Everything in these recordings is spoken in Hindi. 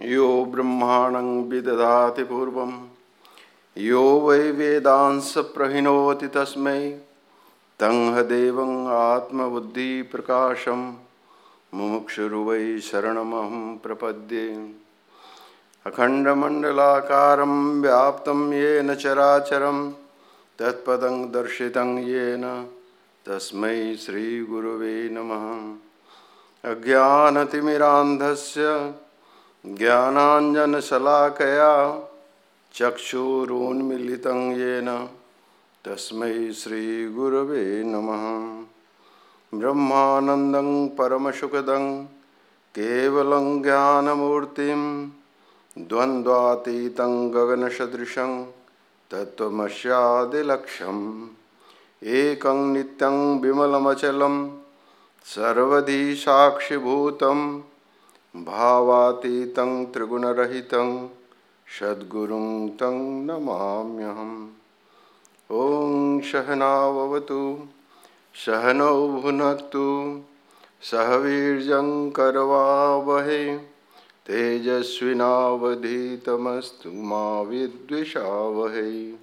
यो ब्रह्माणं विदधाति पूर्वं। यो वै वेदांस प्रहिणोति तस्मै। तं देवम् आत्मबुद्धिप्रकाशं मुमुक्षुर्वै शरणमहं प्रपद्ये। अखण्डमण्डलाकारं व्याप्तं येन चराचरं। तत्पदं दर्शितं येन। तस्मै श्रीगुरुवे नमः। अज्ञानतिमिरान्धस्य ज्ञानाञ्जनशलाकया चक्षुरुन्मिलितं येन। तस्मै श्रीगुरवे नमः। ब्रह्मानन्दं परमसुखदं केवलं ज्ञानमूर्तिं द्वन्द्वातीतं गगनसदृशं तत्त्वमस्यादिलक्ष्यम् एकं नित्यं विमलमचलं सर्वधी साक्षिभूतं भावातीतं त्रिगुणरहितं सद्गुरुं तं नमाम्यहम्। ॐ सहनावतु सहनौ भुनक्तु सह वीर्यं करवावहै तेजस्विनावधीतमस्तु मा विद्विषावहै।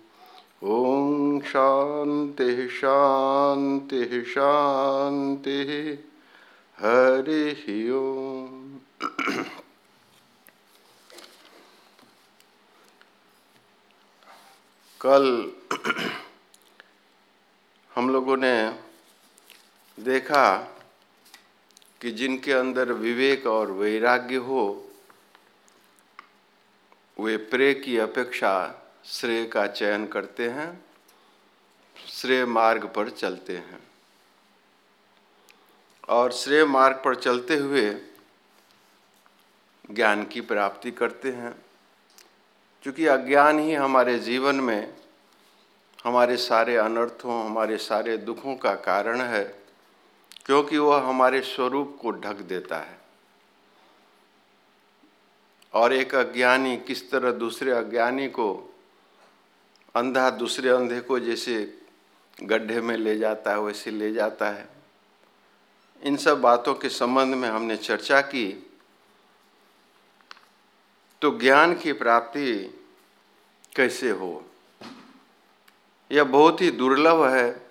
ॐ शान्तिः शान्तिः शान्तिः। हरिः ओम्। कल हम लोगों ने देखा कि जिनके अंदर विवेक और वैराग्य हो, वे प्रे की अपेक्षा श्रेय का चयन करते हैं, श्रेय मार्ग पर चलते हैं। और श्रेय मार्ग पर चलते हुए ज्ञान की प्राप्ति करते हैं। क्योंकि अज्ञान ही हमारे जीवन में हमारे सारे अनर्थों, हमारे सारे दुखों का कारण है, क्योंकि वह हमारे स्वरूप को ढक देता है। और एक अज्ञानी किस तरह दूसरे अज्ञानी को, अंधा दूसरे अंधे को जैसे गड्ढे में ले जाता है, वैसे ले जाता है। इन सब बातों के संबंध में हमने चर्चा की। तो ज्ञान की प्राप्ति कैसे हो? यह बहुत ही दुर्लभ है।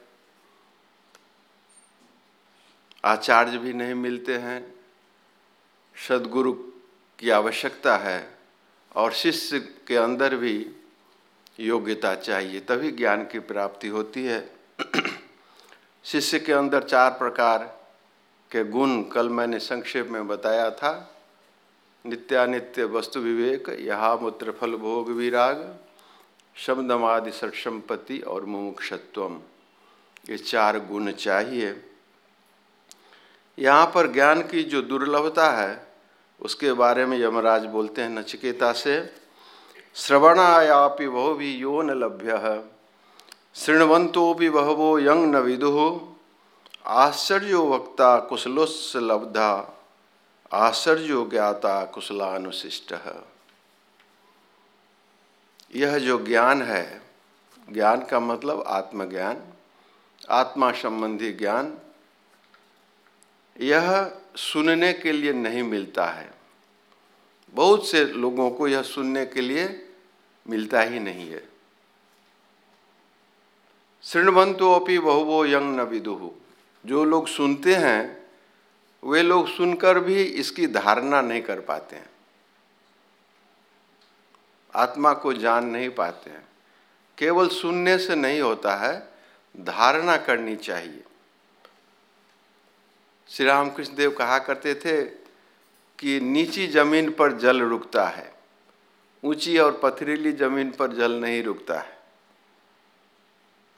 आचार्य भी नहीं मिलते हैं। सदगुरु की आवश्यकता है और शिष्य के अंदर भी योग्यता चाहिए, तभी ज्ञान की प्राप्ति होती है। शिष्य के अंदर चार प्रकार के गुण कल मैंने संक्षेप में बताया था। नित्यानित्य वस्तु विवेक, यहाँ मूत्र फल भोग विराग शब्दमादि सत्सम्पत्ति और मुमुक्षत्वम। ये चार गुण चाहिए। यहाँ पर ज्ञान की जो दुर्लभता है, उसके बारे में यमराज बोलते हैं नचिकेता से, श्रवणायापि बहु भी यो न लभ्य शृण्वंतो भी बहवो यंग न विदु, आश्चर्यो वक्ता कुशलोस् लब्धा। आश्चर्यो ज्ञाता कुशलानुशिष्ट। यह जो ज्ञान है, ज्ञान का मतलब आत्मज्ञान, आत्मा संबंधी ज्ञान, यह सुनने के लिए नहीं मिलता है। बहुत से लोगों को यह सुनने के लिए मिलता ही नहीं है। शृणवंतो अपनी बहुवो यंग न विदुहु जो लोग सुनते हैं वे लोग सुनकर भी इसकी धारणा नहीं कर पाते हैं। आत्मा को जान नहीं पाते हैं। केवल सुनने से नहीं होता है, धारणा करनी चाहिए। श्री रामकृष्ण देव कहा करते थे कि नीची ज़मीन पर जल रुकता है, ऊँची और पथरीली ज़मीन पर जल नहीं रुकता है।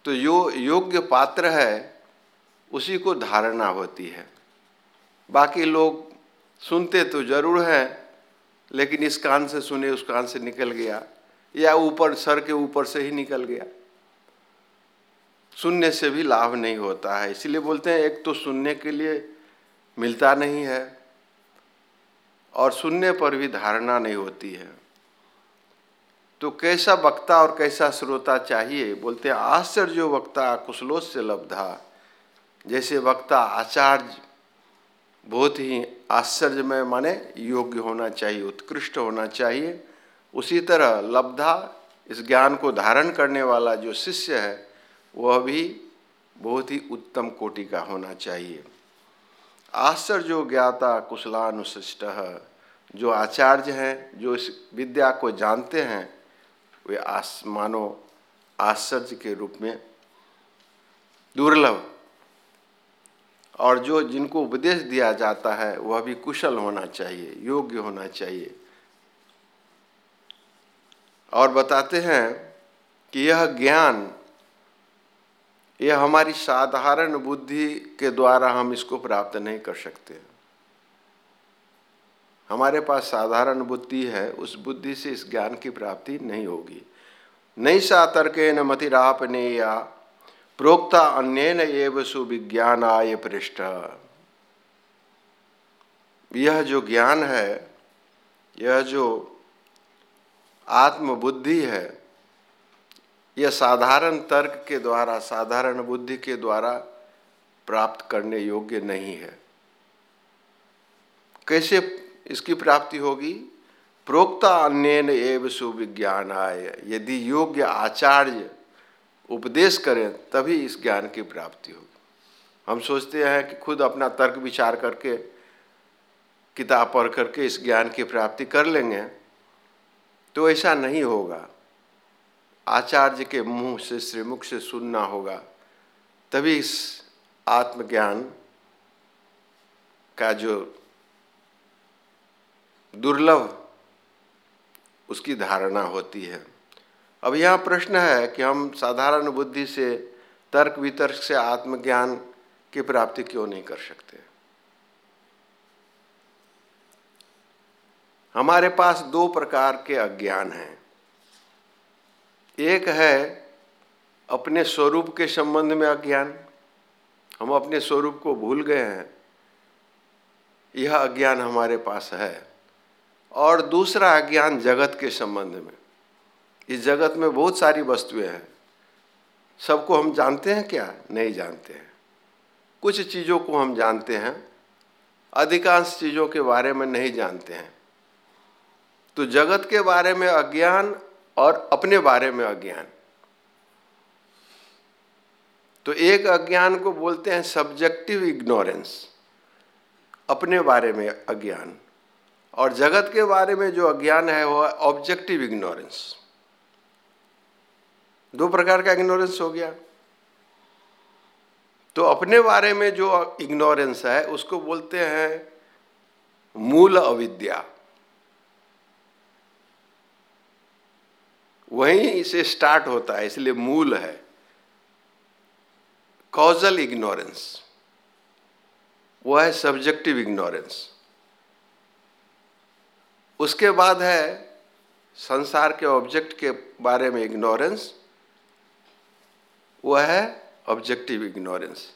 तो यो, योग्य पात्र है, उसी को धारणा होती है। बाकी लोग सुनते तो ज़रूर हैं, लेकिन इस कान से सुने, उस कान से निकल गया, या ऊपर, सर के ऊपर से ही निकल गया। सुनने से भी लाभ नहीं होता है, इसलिए बोलते हैं, एक तो सुनने के लिए मिलता नहीं है, और सुनने पर भी धारणा नहीं होती है। तो कैसा वक्ता और कैसा श्रोता चाहिए? बोलते हैं, आश्चर्य वक्ता कुशलों से लब्धा, जैसे वक्ता आचार्य बहुत ही आश्चर्यमय माने योग्य होना चाहिए, उत्कृष्ट होना चाहिए। उसी तरह लब्धा इस ज्ञान को धारण करने वाला जो शिष्य है, वह भी बहुत ही उत्तम कोटि का होना चाहिए। आश्चर्य जो ज्ञाता कुशलानुशिष्ट, जो आचार्य हैं, जो इस विद्या को जानते हैं, वे आस मानो आश्चर्य के रूप में दुर्लभ और जो जिनको उपदेश दिया जाता है, वह भी कुशल होना चाहिए, योग्य होना चाहिए। और बताते हैं कि यह ज्ञान, यह हमारी साधारण बुद्धि के द्वारा हम इसको प्राप्त नहीं कर सकते। हमारे पास साधारण बुद्धि है, उस बुद्धि से इस ज्ञान की प्राप्ति नहीं होगी। नहीं सा तर्क न मतिरापने या प्रोक्ता अन्य एव सुविज्ञानाय पृष्ठ। यह जो ज्ञान है, यह जो आत्मबुद्धि है, यह साधारण तर्क के द्वारा, साधारण बुद्धि के द्वारा प्राप्त करने योग्य नहीं है। कैसे इसकी प्राप्ति होगी? प्रोक्ता अन्य एव सुविज्ञान आय यदि योग्य आचार्य उपदेश करें, तभी इस ज्ञान की प्राप्ति होगी। हम सोचते हैं कि खुद अपना तर्क विचार करके, किताब पढ़ करके इस ज्ञान की प्राप्ति कर लेंगे तो ऐसा नहीं होगा। आचार्य के मुँह से, श्रीमुख से सुनना होगा, तभी इस आत्मज्ञान का जो दुर्लभ, उसकी धारणा होती है। अब यहाँ प्रश्न है कि हम साधारण बुद्धि से तर्क वितर्क से आत्मज्ञान की प्राप्ति क्यों नहीं कर सकते? हमारे पास दो प्रकार के अज्ञान हैं। एक है अपने स्वरूप के संबंध में अज्ञान। हम अपने स्वरूप को भूल गए हैं। यह अज्ञान हमारे पास है। और दूसरा अज्ञान जगत के संबंध में। इस जगत में बहुत सारी वस्तुएँ हैं। सबको हम जानते हैं क्या? नहीं जानते हैं। कुछ चीज़ों को हम जानते हैं, अधिकांश चीज़ों के बारे में नहीं जानते हैं। तो जगत के बारे में अज्ञान और अपने बारे में अज्ञान। तो एक अज्ञान को बोलते हैं सब्जेक्टिव इग्नोरेंस अपने बारे में अज्ञान। और जगत के बारे में जो अज्ञान है वह ऑब्जेक्टिव इग्नोरेंस दो प्रकार का इग्नोरेंस हो गया। तो अपने बारे में जो इग्नोरेंस है, उसको बोलते हैं मूल अविद्या। वहीं से स्टार्ट होता है, इसलिए मूल है। कॉजल इग्नोरेंस वो है सब्जेक्टिव इग्नोरेंस उसके बाद है संसार के ऑब्जेक्ट के बारे में इग्नोरेंस वह है ऑब्जेक्टिव इग्नोरेंस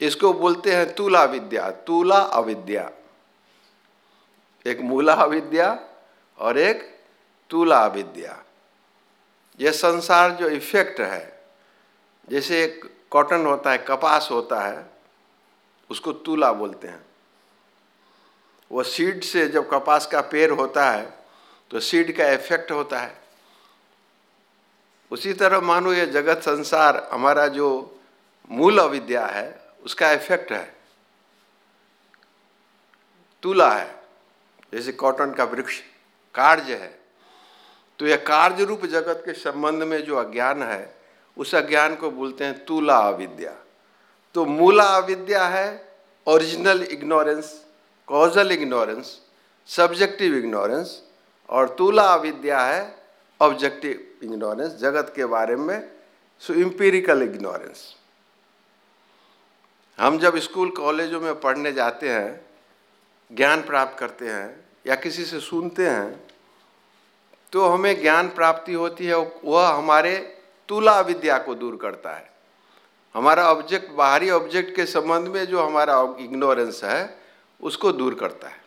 इसको बोलते हैं तुला विद्या, तुला अविद्या। एक मूला अविद्या और एक तुला अविद्या। यह संसार जो इफ़ेक्ट है, जैसे एक कॉटन होता है, कपास होता है, उसको तुला बोलते हैं। वो सीड से जब कपास का पेड़ होता है तो सीड का इफ़ेक्ट होता है। उसी तरह मानो ये जगत संसार हमारा जो मूल अविद्या है, उसका इफ़ेक्ट है। तुला है, जैसे कॉटन का वृक्ष कार्य है। तो यह कार्य रूप जगत के संबंध में जो अज्ञान है, उस अज्ञान को बोलते हैं तुला अविद्या। तो मूला अविद्या है original ignorance causal ignorance subjective ignorance और तुला अविद्या है ऑब्जेक्टिव इग्नोरेंस जगत के बारे में सो इम्पीरिकल इग्नोरेंस हम जब स्कूल कॉलेजों में पढ़ने जाते हैं, ज्ञान प्राप्त करते हैं, या किसी से सुनते हैं तो हमें ज्ञान प्राप्ति होती है, वह हमारे तुला विद्या को दूर करता है। हमारा ऑब्जेक्ट बाहरी ऑब्जेक्ट के संबंध में जो हमारा इग्नोरेंस है, उसको दूर करता है।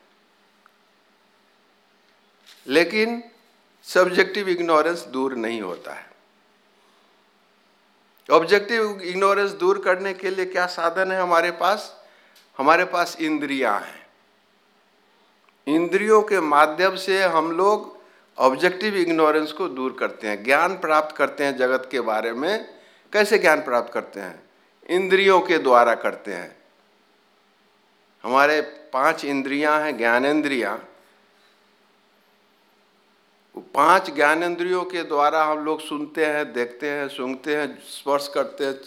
लेकिन सब्जेक्टिव इग्नोरेंस दूर नहीं होता है। ऑब्जेक्टिव इग्नोरेंस दूर करने के लिए क्या साधन है हमारे पास? हमारे पास इंद्रियाँ हैं। इंद्रियों के माध्यम से हम लोग ऑब्जेक्टिव इग्नोरेंस को दूर करते हैं। ज्ञान प्राप्त करते हैं जगत के बारे में। कैसे ज्ञान प्राप्त करते हैं? इंद्रियों के द्वारा करते हैं। हमारे पाँच इंद्रियाँ हैं ज्ञानेन्द्रियाँ पाँच ज्ञानेन्द्रियों के द्वारा हम लोग सुनते हैं, देखते हैं, सुनते हैं, स्पर्श करते हैं,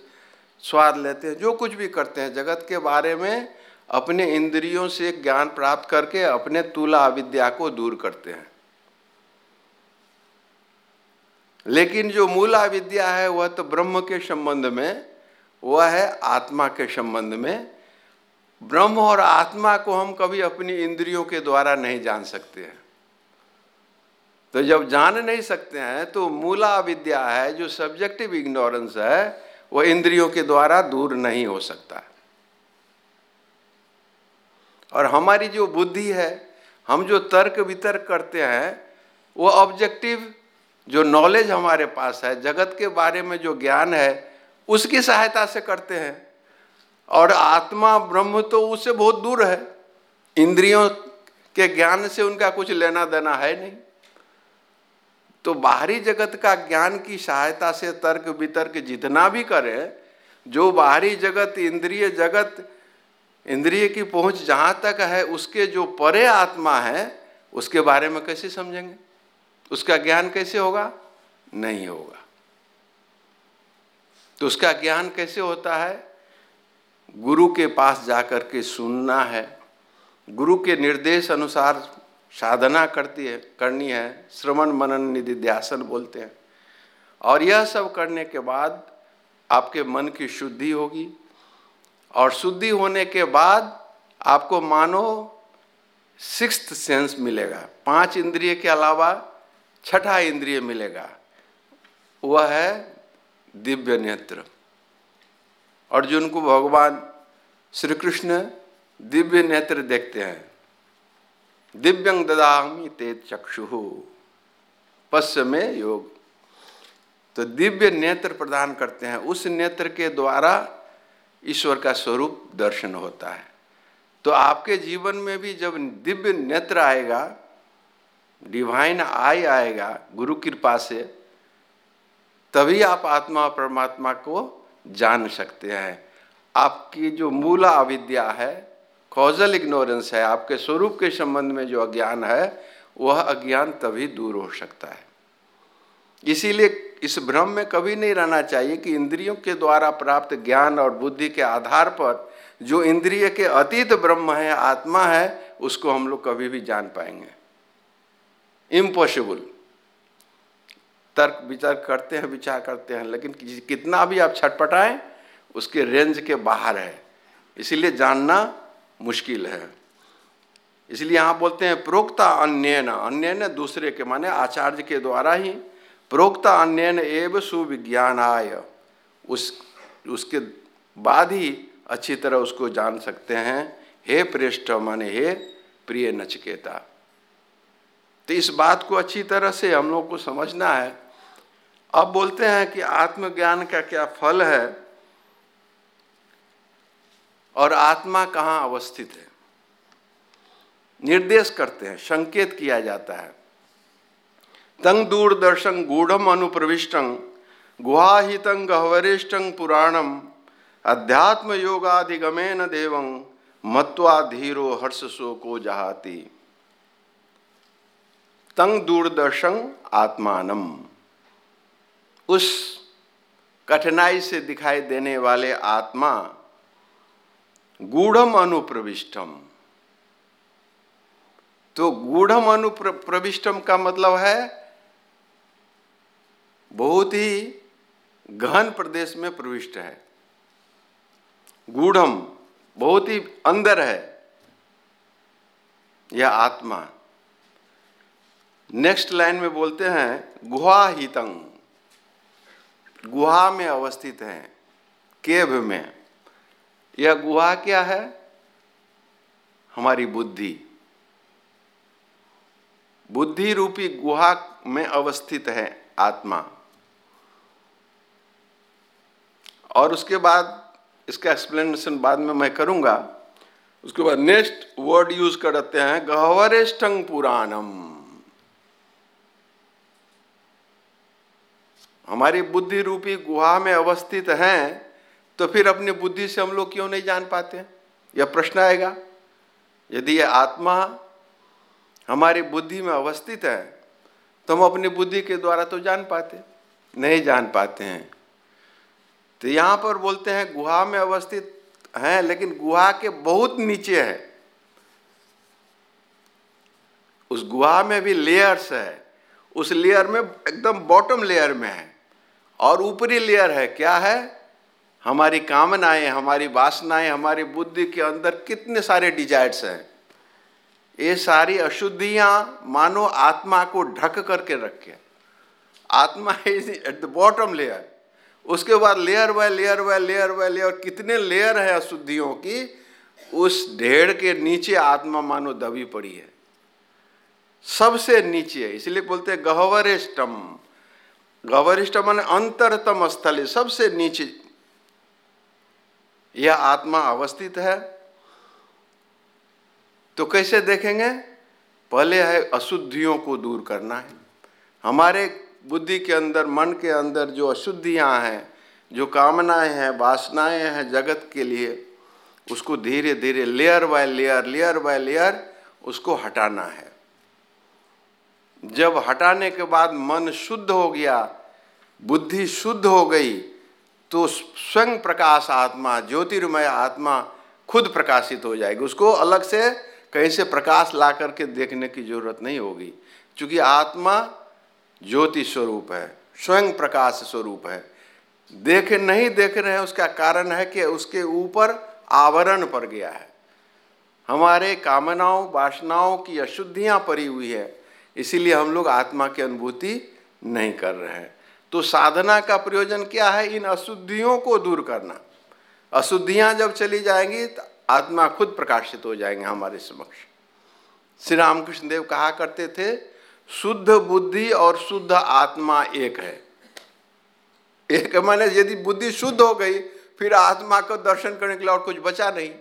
स्वाद लेते हैं, जो कुछ भी करते हैं। जगत के बारे में अपने इंद्रियों से ज्ञान प्राप्त करके अपने तुला अविद्या को दूर करते हैं। लेकिन जो मूल अविद्या है, वह तो ब्रह्म के संबंध में, वह है आत्मा के संबंध में। ब्रह्म और आत्मा को हम कभी अपनी इंद्रियों के द्वारा नहीं जान सकते हैं। तो जब जान नहीं सकते हैं तो मूला विद्या है, जो सब्जेक्टिव इग्नोरेंस है, वो इंद्रियों के द्वारा दूर नहीं हो सकता। और हमारी जो बुद्धि है, हम जो तर्क वितर्क करते हैं, वो ऑब्जेक्टिव जो नॉलेज हमारे पास है, जगत के बारे में जो ज्ञान है, उसकी सहायता से करते हैं। और आत्मा, ब्रह्म तो उससे बहुत दूर है। इंद्रियों के ज्ञान से उनका कुछ लेना देना है नहीं। तो बाहरी जगत का ज्ञान की सहायता से तर्क वितर्क जितना भी करें, जो बाहरी जगत, इंद्रिय जगत, इंद्रिय की पहुँच जहाँ तक है, उसके जो परे आत्मा है, उसके बारे में कैसे समझेंगे? उसका ज्ञान कैसे होगा? नहीं होगा। तो उसका ज्ञान कैसे होता है? गुरु के पास जाकर के सुनना है। गुरु के निर्देश अनुसार साधना करती है, करनी है, श्रवण मनन निधि ध्यासन बोलते हैं। और यह सब करने के बाद आपके मन की शुद्धि होगी। और शुद्धि होने के बाद आपको मानो सिक्स सेंस मिलेगा। पाँच इंद्रिय के अलावा छठा इंद्रिय मिलेगा। वह है दिव्य नेत्र। अर्जुन को भगवान श्री कृष्ण दिव्य नेत्र देखते हैं दिव्यंग ददामी ते चक्षु। पश्च में योग। तो दिव्य नेत्र प्रदान करते हैं। उस नेत्र के द्वारा ईश्वर का स्वरूप दर्शन होता है। तो आपके जीवन में भी जब दिव्य नेत्र आएगा डिवाइन आई आएगा, गुरु कृपा से, तभी आप आत्मा परमात्मा को जान सकते हैं। आपकी जो मूला अविद्या है कॉजल इग्नोरेंस है, आपके स्वरूप के संबंध में जो अज्ञान है, वह अज्ञान तभी दूर हो सकता है। इसीलिए इस भ्रम में कभी नहीं रहना चाहिए कि इंद्रियों के द्वारा प्राप्त ज्ञान और बुद्धि के आधार पर जो इंद्रिय के अतीत ब्रह्म है, आत्मा है, उसको हम लोग कभी भी जान पाएँगे। इम्पॉसिबल तर्क विचार करते हैं, विचार करते हैं, लेकिन कितना भी आप छटपटाएँ, उसके रेंज के बाहर है। इसीलिए जानना मुश्किल है। इसलिए यहाँ बोलते हैं, प्रोक्ता अन्य अन्य दूसरे के माने आचार्य के द्वारा ही, प्रोक्ता अन्य एव सुविज्ञान आय उस, उसके बाद ही अच्छी तरह उसको जान सकते हैं। हे प्रेष्ठ माने हे प्रिय नचकेता। तो इस बात को अच्छी तरह से हम लोग को समझना है। अब बोलते हैं कि आत्मज्ञान का क्या फल है? और आत्मा कहाँ अवस्थित है? निर्देश करते हैं, संकेत किया जाता है। तंग दूरदर्शन गूढ़ अनुप्रविष्टं, गुहाहितं गहवरिष्ठं पुराणम अध्यात्म योगाधिगमेन देवं, मत्वा धीरो हर्ष शोको जहाती। तंग दूरदर्शन आत्मानम। उस कठिनाई से दिखाई देने वाले आत्मा गूढ़म अनुप्रविष्टम। तो गूढ़म अनुप्रविष्टम का मतलब है, बहुत ही गहन प्रदेश में प्रविष्ट है। गूढ़म बहुत ही अंदर है, यह आत्मा। नेक्स्ट लाइन में बोलते हैं, गुहा हितंग। गुहा में अवस्थित है केव में। यह गुहा क्या है? हमारी बुद्धि। बुद्धि रूपी गुहा में अवस्थित है आत्मा। और उसके बाद, इसका एक्सप्लेनेशन बाद में मैं करूँगा। उसके बाद नेक्स्ट वर्ड यूज़ करते हैं गहवरेष्टंग पुराणम। हमारी बुद्धि रूपी गुहा में अवस्थित हैं तो फिर अपनी बुद्धि से हम लोग क्यों नहीं जान पाते? यह प्रश्न आएगा, यदि यह आत्मा हमारी बुद्धि में अवस्थित है तो हम अपनी बुद्धि के द्वारा तो जान पाते, नहीं जान पाते हैं। तो यहाँ पर बोलते हैं, गुहा में अवस्थित हैं, लेकिन गुहा के बहुत नीचे है। उस गुहा में भी लेयर्स है। उस लेयर में एकदम बॉटम लेयर में है। और ऊपरी लेयर है। क्या है? हमारी कामनाएँ, हमारी वासनाएँ, हमारी बुद्धि के अंदर कितने सारे डिजायर्स हैं। ये सारी अशुद्धियाँ मानो आत्मा को ढक करके रखे आत्मा is at the bottom layer उसके बाद layer by layer by layer by layer कितने लेयर है अशुद्धियों की, उस ढेर के नीचे आत्मा मानो दबी पड़ी है। सबसे नीचे, इसलिए बोलते हैं गहवरिष्टम गहवरिष्ठ मान अंतरतम स्थल, सबसे नीचे। यह आत्मा अवस्थित है? तो कैसे देखेंगे? पहले है अशुद्धियों को दूर करना है। हमारे बुद्धि के अंदर, मन के अंदर जो अशुद्धियाँ हैं, जो कामनाएँ हैं, वासनाएँ हैं जगत के लिए, उसको धीरे धीरे layer by layer layer by layer उसको हटाना है। जब हटाने के बाद मन शुद्ध हो गया, बुद्धि शुद्ध हो गई तो स्वयं प्रकाश आत्मा, ज्योतिर्मय आत्मा खुद प्रकाशित हो जाएगी। उसको अलग से कहीं से प्रकाश ला करके देखने की ज़रूरत नहीं होगी, क्योंकि आत्मा ज्योति स्वरूप है, स्वयं प्रकाश स्वरूप है। देख नहीं देख रहे हैं, उसका कारण है कि उसके ऊपर आवरण पड़ गया है। हमारे कामनाओं, वासनाओं की अशुद्धियाँ पड़ी हुई है, इसीलिए हम लोग आत्मा की अनुभूति नहीं कर रहे हैं। तो साधना का प्रयोजन क्या है? इन अशुद्धियों को दूर करना। अशुद्धियाँ जब चली जाएँगी तो आत्मा खुद प्रकाशित हो जाएँगे हमारे समक्ष। श्री रामकृष्ण देव कहा करते थे, शुद्ध बुद्धि और शुद्ध आत्मा एक है। एक मैंने यदि बुद्धि शुद्ध हो गई, फिर आत्मा को दर्शन करने के लिए और कुछ बचा नहीं।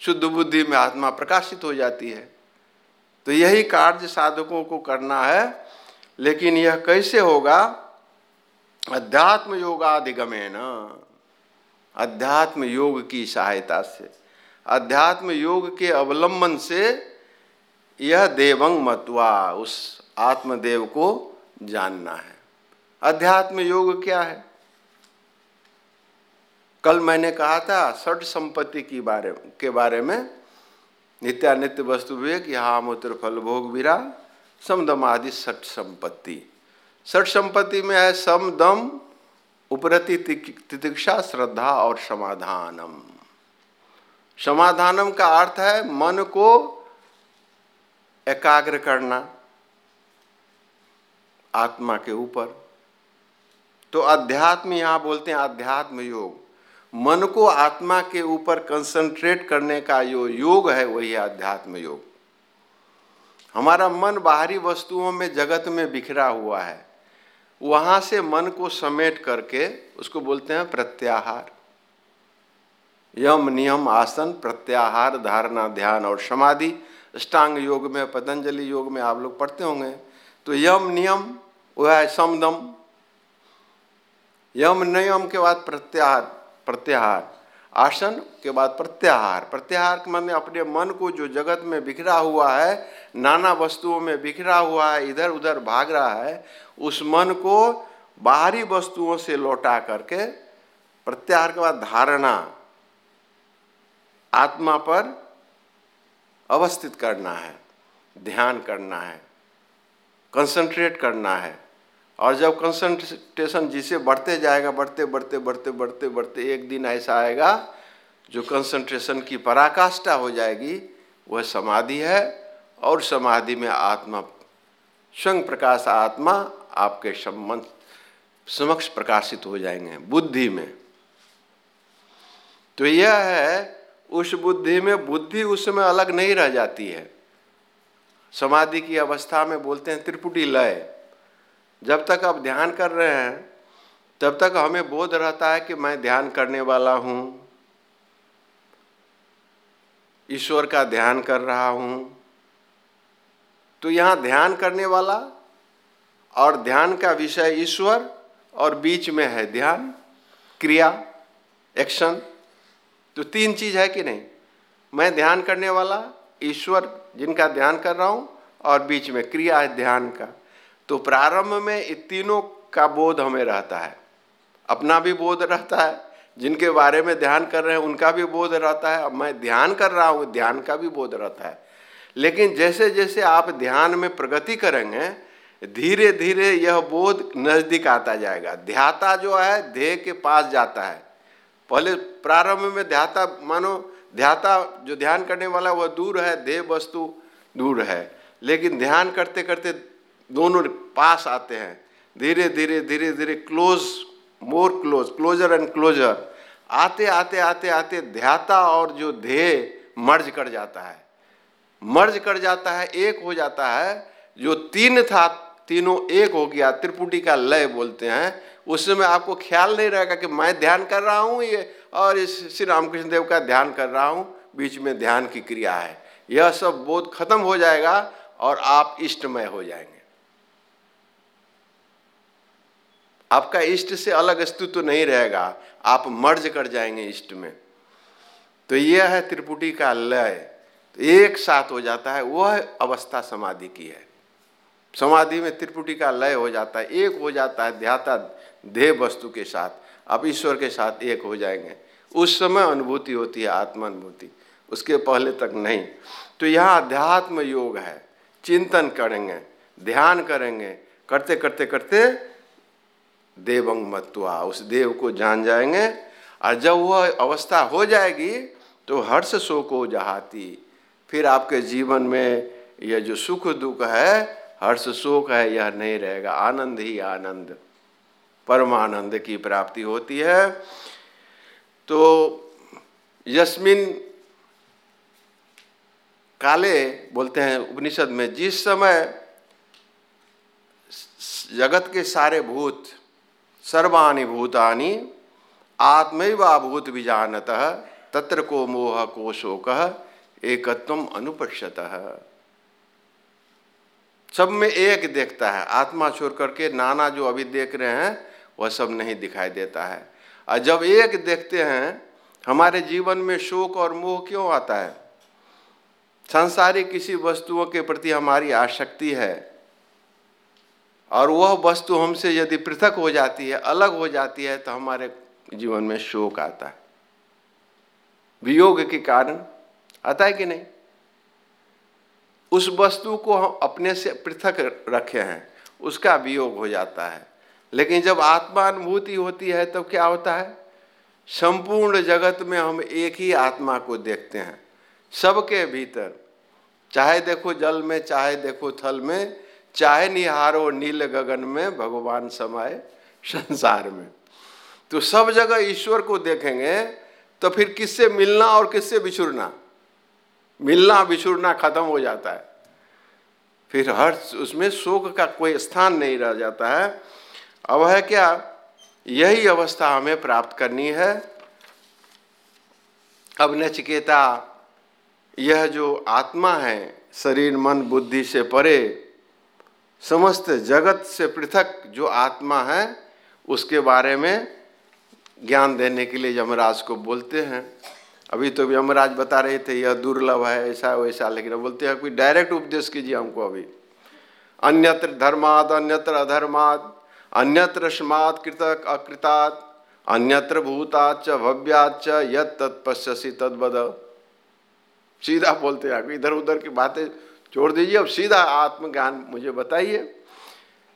शुद्ध बुद्धि में आत्मा प्रकाशित हो जाती है। तो यही कार्य साधकों को करना है, लेकिन यह कैसे होगा? अध्यात्म योगाधिगमेन अध्यात्म योग की सहायता से अध्यात्म योग के अवलंबन से यह देवंग मतवा, उस आत्मदेव को जानना है। अध्यात्म योग क्या है? कल मैंने कहा था षठ संपत्ति की बारे, के बारे में, नित्यानित्य वस्तु विवेक, यहाँ मूत्र फल, भोग विरा आदि षठ संपत्ति। षठ संपत्ति में है सम दम, उपरति तितिक्षा, श्रद्धा और समाधानम। समाधानम का अर्थ है मन को एकाग्र करना, आत्मा के ऊपर। तो अध्यात्म यहाँ बोलते हैं अध्यात्म योग। मन को आत्मा के ऊपर कंसंट्रेट करने का जो योग है, वही अध्यात्म योग। हमारा मन बाहरी वस्तुओं में, जगत में बिखरा हुआ है। वहाँ से मन को समेट करके उसको बोलते हैं प्रत्याहार। यम, नियम, आसन, प्रत्याहार, धारणा, ध्यान और समाधि। अष्टांग योग में, पतंजलि योग में आप लोग पढ़ते होंगे। तो यम, नियम, वह है समदम। यम, नियम के बाद प्रत्याहार प्रत्याहार। आसन के बाद प्रत्याहार। प्रत्याहार के में अपने मन को जो जगत में बिखरा हुआ है, नाना वस्तुओं में बिखरा हुआ है इधर उधर भाग रहा है, उस मन को बाहरी वस्तुओं से लौटा करके प्रत्याहार के बाद धारणा, आत्मा पर अवस्थित करना है, ध्यान करना है कंसंट्रेट करना है। और जब कंसंट्रेशन जिसे बढ़ते जाएगा, बढ़ते बढ़ते बढ़ते बढ़ते बढ़ते एक दिन ऐसा आएगा, जो कंसंट्रेशन की पराकाष्ठा हो जाएगी, वह समाधि है और समाधि में आत्मा, स्वयं प्रकाश आत्मा आपके संबंध, समक्ष प्रकाशित हो जाएँगे बुद्धि में। तो यह है, उस बुद्धि में बुद्धि उस समय अलग नहीं रह जाती है। समाधि की अवस्था में बोलते हैं त्रिपुटी लय। जब तक आप ध्यान कर रहे हैं, तब तक हमें बोध रहता है कि मैं ध्यान करने वाला हूँ। ईश्वर का ध्यान कर रहा हूँ। तो यहाँ ध्यान करने वाला और ध्यान का विषय ईश्वर और बीच में है ध्यान, क्रिया, एक्शन। तो तीन चीज़ है कि नहीं? मैं ध्यान करने वाला, ईश्वर जिनका ध्यान कर रहा हूँ और बीच में क्रिया है ध्यान का। तो प्रारंभ में इन तीनों का बोध हमें रहता है। अपना भी बोध रहता है, जिनके बारे में ध्यान कर रहे हैं, उनका भी बोध रहता है। अब मैं ध्यान कर रहा हूँ, ध्यान का भी बोध रहता है। लेकिन जैसे जैसे आप ध्यान में प्रगति करेंगे धीरे धीरे यह बोध नज़दीक आता जाएगा। ध्याता जो है, ध्येय के पास जाता है। पहले प्रारंभ में ध्याता, मानो ध्याता जो ध्यान करने वाला, वह दूर है देह वस्तु दूर है। लेकिन ध्यान करते करते दोनों पास आते हैं। धीरे धीरे धीरे धीरे close more close closer and closer आते आते आते आते ध्याता और जो ध्येय मर्ज कर जाता है। मर्ज कर जाता है, एक हो जाता है। जो तीन था, तीनों एक हो गया, त्रिपुटी का लय बोलते हैं। उस समय आपको ख्याल नहीं रहेगा कि मैं ध्यान कर रहा हूँ ये, और इस श्री रामकृष्ण देव का ध्यान कर रहा हूँ। बीच में ध्यान की क्रिया है। यह सब बोध खत्म हो जाएगा और आप इष्टमय हो जाएँगे। आपका इष्ट से अलग अस्तित्व नहीं रहेगा, आप मर्ज कर जाएँगे इष्ट में। तो यह है त्रिपुटी का लय। तो एक साथ हो जाता है, वह अवस्था समाधि की है। समाधि में त्रिपुटी का लय हो जाता है, एक हो जाता है ध्याता देह वस्तु के साथ। आप ईश्वर के साथ एक हो जाएँगे। उस समय अनुभूति होती है, आत्मा अनुभूति। उसके पहले तक नहीं। तो यहाँ अध्यात्म योग है। चिंतन करेंगे, ध्यान करेंगे। करते करते करते देवंग मत्वा, उस देव को जान जाएँगे। और जब वह अवस्था हो जाएगी तो हर्ष शोक हो जहाती फिर आपके जीवन में यह जो सुख दुख है, हर्ष शोक है, यह नहीं रहेगा। आनंद ही आनंद, परमानंद की प्राप्ति होती है। तो यस्मिन काले बोलते हैं उपनिषद में, जिस समय जगत के सारे भूत सर्वाणी भूतानि आत्मैवाभूत विजानत, तत्र को मोह को शोक एकत्व अनुपश्यत। सब में एक देखता है, आत्मा छोड़ करके नाना जो अभी देख रहे हैं, वह सब नहीं दिखाई देता है। और जब एक देखते हैं, हमारे जीवन में शोक और मोह क्यों आता है? सांसारिक किसी वस्तुओं के प्रति हमारी आसक्ति है। और वह वस्तु हमसे यदि पृथक हो जाती है, अलग हो जाती है तो हमारे जीवन में शोक आता है। वियोग के कारण आता है कि नहीं? उस वस्तु को हम अपने से पृथक रखे हैं, उसका वियोग हो जाता है। लेकिन जब आत्मानुभूति होती है, तब तो क्या होता है? संपूर्ण जगत में हम एक ही आत्मा को देखते हैं। सबके भीतर, चाहे देखो जल में, चाहे देखो थल में चाहे निहारो नील गगन में, भगवान समाये संसार में। तो सब जगह ईश्वर को देखेंगे तो फिर किससे मिलना और किससे बिछुड़ना? मिलना, बिछुड़ना खत्म हो जाता है। फिर हर उसमें शोक का कोई स्थान नहीं रह जाता है। अब है क्या? यही अवस्था हमें प्राप्त करनी है। अब नचिकेता, यह जो आत्मा है, शरीर, मन, बुद्धि से परे समस्त जगत से पृथक जो आत्मा है, उसके बारे में ज्ञान देने के लिए यमराज को बोलते हैं। अभी तो यमराज बता रहे थे, यह दुर्लभ है, ऐसा, वैसा, लेकिन बोलते हैं, कोई डायरेक्ट उपदेश कीजिए हमको अभी। अन्यत्र धर्माद, अन्यत्र अधर्माद, अन्यत्र स्मात कृतक अकृतात् अन्यत्र भूताच भव्याच यद तत्पश्यसी तद्वद। सीधा बोलते हैं इधर उधर की बातें छोड़ दीजिए, अब सीधा आत्मज्ञान मुझे बताइए।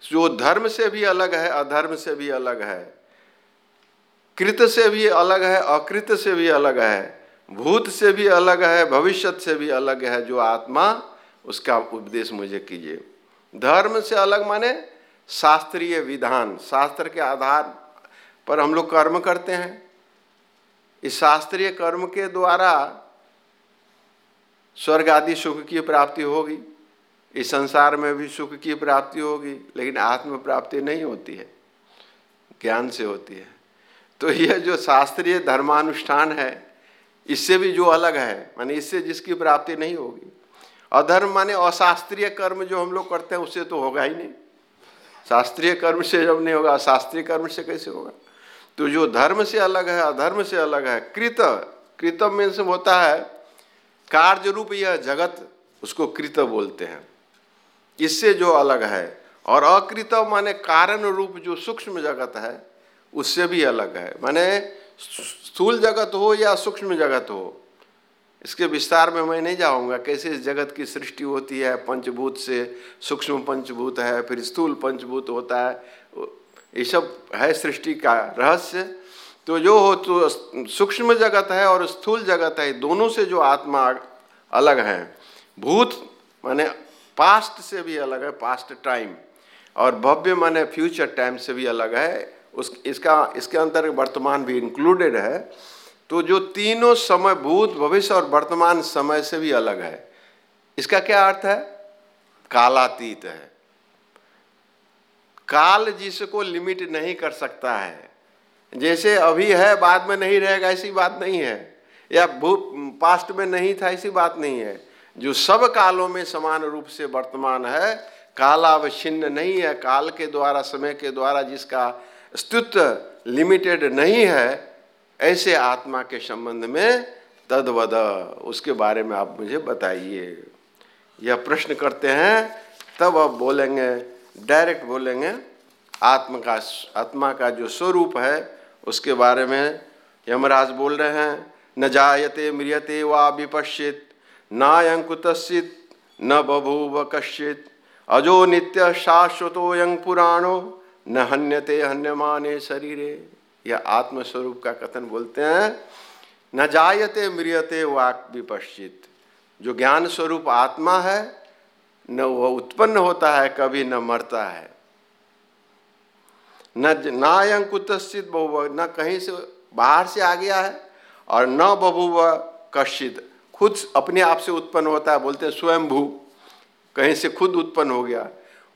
जो धर्म से भी अलग है, अधर्म से भी अलग है, कृत से भी अलग है, अकृत से भी अलग है, भूत से भी अलग है भविष्य से भी अलग है, जो आत्मा, उसका उपदेश मुझे कीजिए। धर्म से अलग माने शास्त्रीय विधान, शास्त्र के आधार पर हम लोग कर्म करते हैं। इस शास्त्रीय कर्म के द्वारा स्वर्ग आदि सुख की प्राप्ति होगी। इस संसार में भी सुख की प्राप्ति होगी, लेकिन आत्म प्राप्ति नहीं होती है। ज्ञान से होती है। तो यह जो शास्त्रीय धर्मानुष्ठान है, इससे भी जो अलग है, माने इससे जिसकी प्राप्ति नहीं होगी। अधर्म माने अशास्त्रीय कर्म जो हम लोग करते हैं, उससे तो होगा ही नहीं। शास्त्रीय कर्म से जब नहीं होगा शास्त्रीय कर्म से कैसे होगा? तो जो धर्म से अलग है, अधर्म से अलग है, कृत कृत मीन्स होता है कार्य रूप यह जगत उसको कृत बोलते हैं। इससे जो अलग है और अकृत माने कारण रूप जो सूक्ष्म जगत है, उससे भी अलग है। माने स्थूल जगत हो या सूक्ष्म जगत हो, इसके विस्तार में मैं नहीं जाऊँगा। कैसे इस जगत की सृष्टि होती है? पंचभूत से सूक्ष्म पंचभूत है, फिर स्थूल पंचभूत होता है। ये सब है सृष्टि का रहस्य। तो जो हो तो सूक्ष्म जगत है और स्थूल जगत है, दोनों से जो आत्मा अलग है। भूत माने पास्ट से भी अलग है पास्ट टाइम और भव्य माने फ्यूचर टाइम से भी अलग है। उस, इसका, इसके अंदर वर्तमान भी इंक्लूडेड है। तो जो तीनों समय भूत, भविष्य और वर्तमान समय से भी अलग है। इसका क्या अर्थ है? कालातीत है। काल जिसको लिमिट नहीं कर सकता है। जैसे अभी है, बाद में नहीं रहेगा, ऐसी बात नहीं है। या भू, पास्ट में नहीं था, ऐसी बात नहीं है। जो सब कालों में समान रूप से वर्तमान है, कालावच्छिन्न नहीं है। काल के द्वारा, समय के द्वारा जिसका अस्तित्व लिमिटेड नहीं है, ऐसे आत्मा के संबंध में तदवद, उसके बारे में आप मुझे बताइए। यह प्रश्न करते हैं, तब अब बोलेंगे डायरेक्ट बोलेंगे, आत्मा का आत्मा का जो स्वरूप है उसके बारे में यमराज बोल रहे हैं, न जायते म्रियते वा विपश्चित न अंकुतसित न बभूव कश्चित अजो नित्य शाश्वतो यंग पुराणो, न हन्यते हन्यमाने शरीरे। यह आत्मस्वरूप का कथन बोलते हैं, न जायते मृियते वाक विपश्चित जो ज्ञान स्वरूप आत्मा है, न वह उत्पन्न होता है, कभी न मरता है। न नायंकुतश्चित बहुव, न कहीं से, बाहर से आ गया है और न बभुव कश्चित। खुद अपने आप से उत्पन्न होता है, बोलते हैं स्वयंभू। कहीं से खुद उत्पन्न हो गया।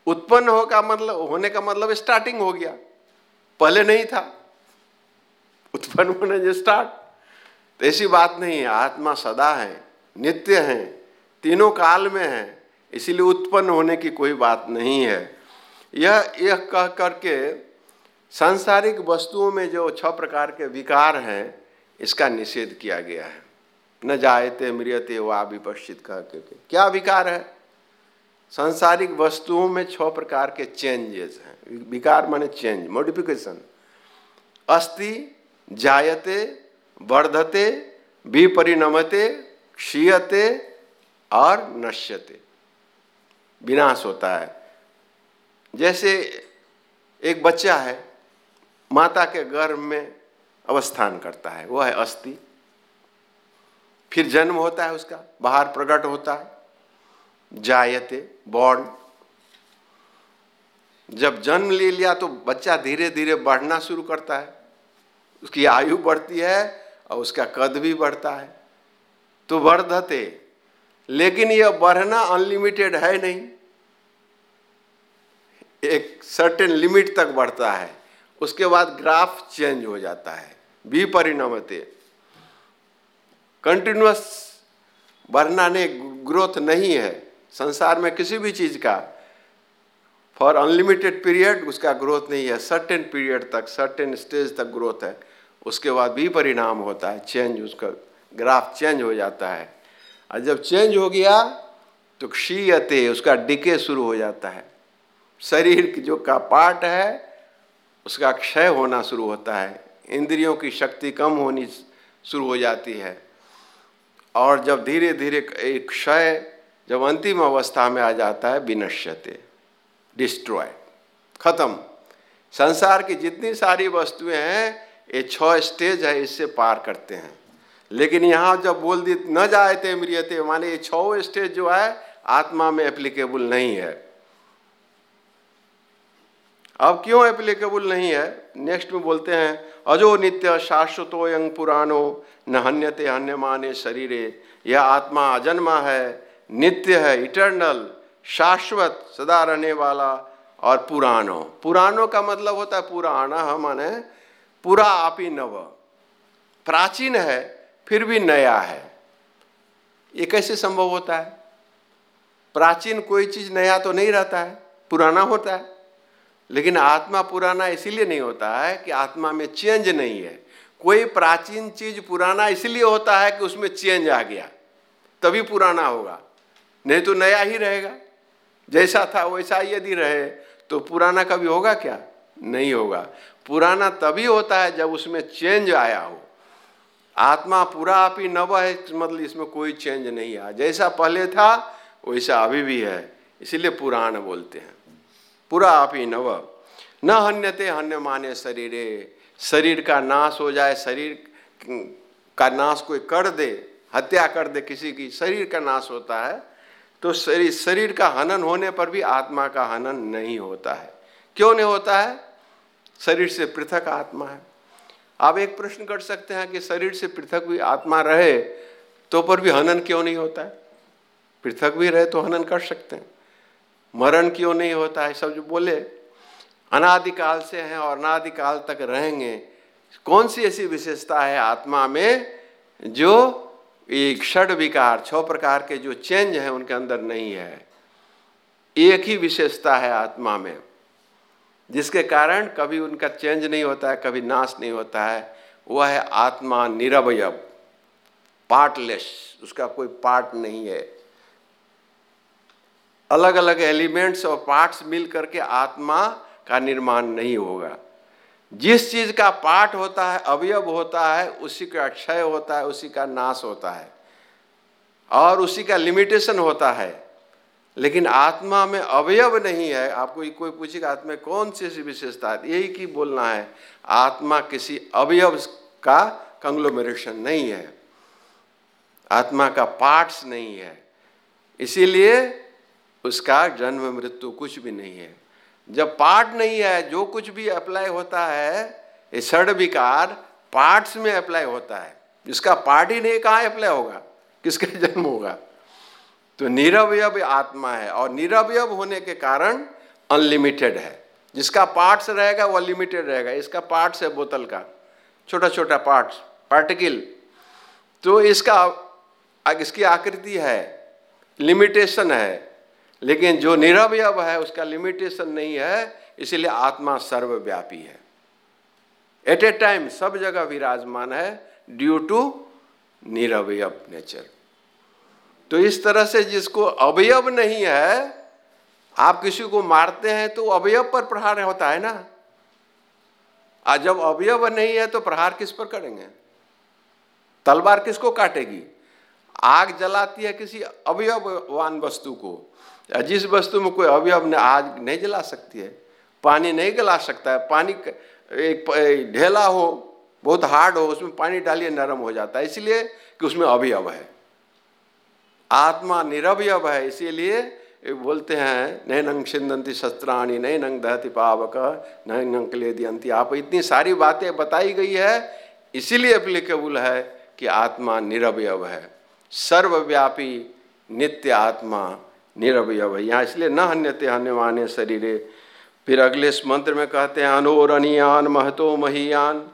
उत्पन्न हो का मतलब होने का मतलब स्टार्टिंग हो गया। पहले नहीं था। उत्पन्न होने जो स्टार्ट तो ऐसी बात नहीं है। आत्मा सदा है, नित्य है, तीनों काल में है। इसीलिए उत्पन्न होने की कोई बात नहीं है। यह यह कह करके सांसारिक वस्तुओं में जो छह प्रकार के विकार हैं, इसका निषेध किया गया है। न जायते मृियते वा विपश्चित कह के क्या विकार है? सांसारिक वस्तुओं में छह प्रकार के चेंजेस हैं। विकार माने चेंज मॉडिफिकेशन अस्ति जायते, वर्धते, विपरिणमते, क्षीयते और नश्यते। विनाश होता है। जैसे एक बच्चा है माता के गर्भ में अवस्थान करता है वह है अस्थि। फिर जन्म होता है उसका, बाहर प्रकट होता है, जायते, बॉर्न। जब जन्म ले लिया तो बच्चा धीरे धीरे बढ़ना शुरू करता है। उसकी आयु बढ़ती है और उसका कद भी बढ़ता है। तो वर्धते लेकिन यह बढ़ना अनलिमिटेड है नहीं। एक सर्टेन लिमिट तक बढ़ता है। उसके बाद ग्राफ चेंज हो जाता है। विपरिणमते कंटिन्यूस बढ़ना ने ग्रोथ नहीं है। संसार में किसी भी चीज़ का। फॉर अनलिमिटेड पीरियड उसका ग्रोथ नहीं है। सर्टेन पीरियड तक सर्टेन स्टेज तक ग्रोथ है। उसके बाद भी परिणाम होता है। चेंज उसका ग्राफ चेंज हो जाता है। और जब चेंज हो गया तो क्षीयते, उसका डिके शुरू हो जाता है। शरीर जो का पार्ट है उसका क्षय होना शुरू होता है। इंद्रियों की शक्ति कम होनी शुरू हो जाती है। और जब धीरे धीरे एक क्षय जब अंतिम अवस्था में आ जाता है, विनश्यते डिस्ट्रॉय खत्म। संसार की जितनी सारी वस्तुएँ हैं, ये छह स्टेज है, इससे पार करते हैं। लेकिन यहाँ जब बोल दी, न जायते मृियते माने ये छो स्टेज जो है, आत्मा में एप्लीकेबल नहीं है। अब क्यों एप्लीकेबल नहीं है? नेक्स्ट में बोलते हैं, अजो नित्य शाश्वतो यंग पुराणो, न हन्यते हन्य माने शरीरे, यह आत्मा अजन्मा है, नित्य है इटर्नल शाश्वत, सदा रहने वाला और पुरानो पुरानो का मतलब होता है पुराना हम माने पूरा आप ही नव। प्राचीन है, फिर भी नया है। ये कैसे संभव होता है? प्राचीन कोई चीज़ नया तो नहीं रहता है, पुराना होता है। लेकिन आत्मा पुराना इसीलिए नहीं होता है कि आत्मा में चेंज नहीं है। कोई प्राचीन चीज़ पुराना इसलिए होता है कि उसमें चेंज आ गया, तभी पुराना होगा। नहीं तो नया ही रहेगा। जैसा था वैसा यदि रहे तो पुराना कभी होगा क्या? नहीं होगा। पुराना तभी होता है जब उसमें चेंज आया हो। आत्मा पूरा आप ही नव है मतलब इसमें कोई चेंज नहीं आया जैसा पहले था, वैसा अभी भी है। इसीलिए पुराण बोलते हैं। पूरा आप ही नव। न हन्यते, हन्य माने शरीरे। शरीर का नाश हो जाए, शरीर का नाश कोई कर दे, हत्या कर दे किसी की, शरीर का नाश होता है तो शरीर शरीर का हनन होने पर भी आत्मा का हनन नहीं होता है। क्यों नहीं होता है? शरीर से पृथक आत्मा है। आप एक प्रश्न कर सकते हैं कि शरीर से पृथक भी आत्मा रहे तो पर भी हनन क्यों नहीं होता है? पृथक भी रहे तो हनन कर सकते हैं। मरण क्यों नहीं होता है? सब जो बोले, अनादिकाल से हैं और अनादिकाल तक रहेंगे। कौन सी ऐसी विशेषता है आत्मा में जो एक षड विकार, छह प्रकार के जो चेंज है उनके अंदर नहीं है? एक ही विशेषता है आत्मा में, जिसके कारण कभी उनका चेंज नहीं होता है, कभी नाश नहीं होता है। वह है आत्मा निरवय पार्टलेस, उसका कोई पार्ट नहीं है। अलग अलग एलिमेंट्स और पार्ट्स मिल करके आत्मा का निर्माण नहीं होगा। जिस चीज़ का पार्ट होता है, अवयव होता है, उसी का क्षय होता है, उसी का नाश होता है। और उसी का लिमिटेशन होता है। लेकिन आत्मा में अवयव नहीं है। आपको कोई पूछेगा, आत्मा में कौन सी ऐसी विशेषता है? यही की बोलना है, आत्मा किसी अवयव का कंग्लोमेरेशन नहीं है। आत्मा का पार्ट्स नहीं है। इसीलिए उसका जन्म मृत्यु कुछ भी नहीं है। जब पार्ट नहीं है, जो कुछ भी अप्लाई होता है, ये षड विकार पार्ट्स में अप्लाई होता है। जिसका पार्ट ही नहीं, कहाँ अप्लाई होगा? किसका जन्म होगा? तो निरवयव आत्मा है और निरवयव होने के कारण अनलिमिटेड है। जिसका पार्ट्स रहेगा, वो लिमिटेड रहेगा। इसका पार्ट्स है बोतल का छोटा छोटा पार्ट्स पार्टिकल तो इसका, इसकी आकृति है लिमिटेशन है। लेकिन जो निरवयव है, उसका लिमिटेशन नहीं है, इसीलिए आत्मा सर्वव्यापी है। एट ए टाइम सब जगह विराजमान है ड्यू टू निरवयव नेचर तो इस तरह से जिसको अवयव नहीं है, आप किसी को मारते हैं तो अवयव पर प्रहार होता है ना? आज जब अवयव नहीं है तो प्रहार किस पर करेंगे? तलवार किसको काटेगी? आग जलाती है किसी अवयववान वस्तु को। जिस वस्तु में कोई अवयव आग नहीं जला सकती है, पानी नहीं गला सकता है, पानी एक ढेला हो, बहुत हार्ड हो, उसमें पानी डालिए, नरम हो जाता है, इसलिए कि उसमें अवयव है। आत्मा निरवयव है, इसीलिए बोलते हैं नए नंग सिंदंती शस्त्राणी नए नंग दहती पावक नए नंग क्ले दियंती आप इतनी सारी बातें बताई गई है, इसीलिए एप्लीकेबल है कि आत्मा निरवयव है। सर्वव्यापी नित्य आत्मा निरवयव है यहाँ इसलिए न हन्यते हन्यमाने शरीरे। फिर अगले इस मंत्र में कहते हैं अनोरनियान महतो महियान,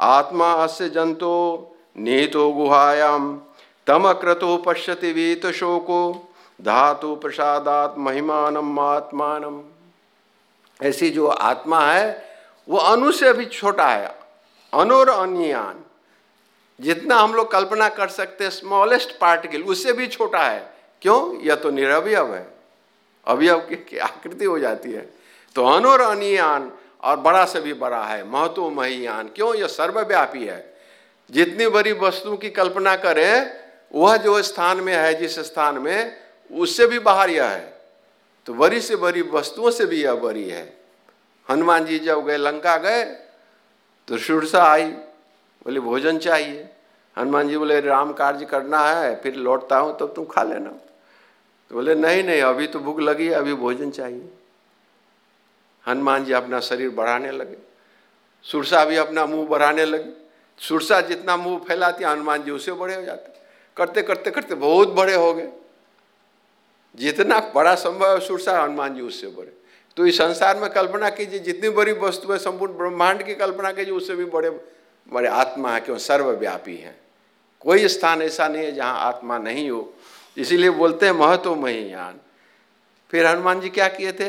आत्मा अस्य जंतो निहितो गुहायाम, तम क्रतो पश्यति वीत शोको, धातु प्रसादात महिमानम आत्मानम ऐसी जो आत्मा है, वो अनु से भी छोटा है। अनोर अनियान जितना हम लोग कल्पना कर सकते हैं स्मॉलेस्ट पार्टिकल उससे भी छोटा है। क्यों? यह तो निरवयव है। अवयव की आकृति हो जाती है? तो अनोर अनियान और बड़ा से भी बड़ा है महत्व महियान क्यों? यह सर्वव्यापी है। जितनी बड़ी वस्तु की कल्पना करें, वह जो स्थान में है, जिस स्थान में, उससे भी बाहर यह है। तो बड़ी से बड़ी वस्तुओं से भी यह बड़ी है। हनुमान जी जब गए, लंका गए तो सुरसा आई। बोले, भोजन चाहिए। हनुमान जी बोले, राम कार्य करना है, फिर लौटता हूँ, तब तो तुम खा लेना। बोले, नहीं नहीं, अभी तो भूख लगी है, अभी भोजन चाहिए। हनुमान जी अपना शरीर बढ़ाने लगे। सुरसा भी अपना मुँह बढ़ाने लगे। सुरसा जितना मुँह फैलाती हनुमान जी उससे बड़े हो जाते करते करते करते बहुत बड़े हो गए। जितना बड़ा संभव है, सुरसा हनुमान जी उससे बड़े। तो इस संसार में कल्पना कीजिए, जितनी बड़ी वस्तु है, संपूर्ण ब्रह्मांड की कल्पना कीजिए, उससे भी बड़े बड़े आत्मा है, क्यों? सर्वव्यापी हैं। कोई स्थान ऐसा नहीं है जहाँ आत्मा नहीं हो। इसीलिए बोलते हैं महत्वमयी ज्ञान फिर हनुमान जी क्या किए थे?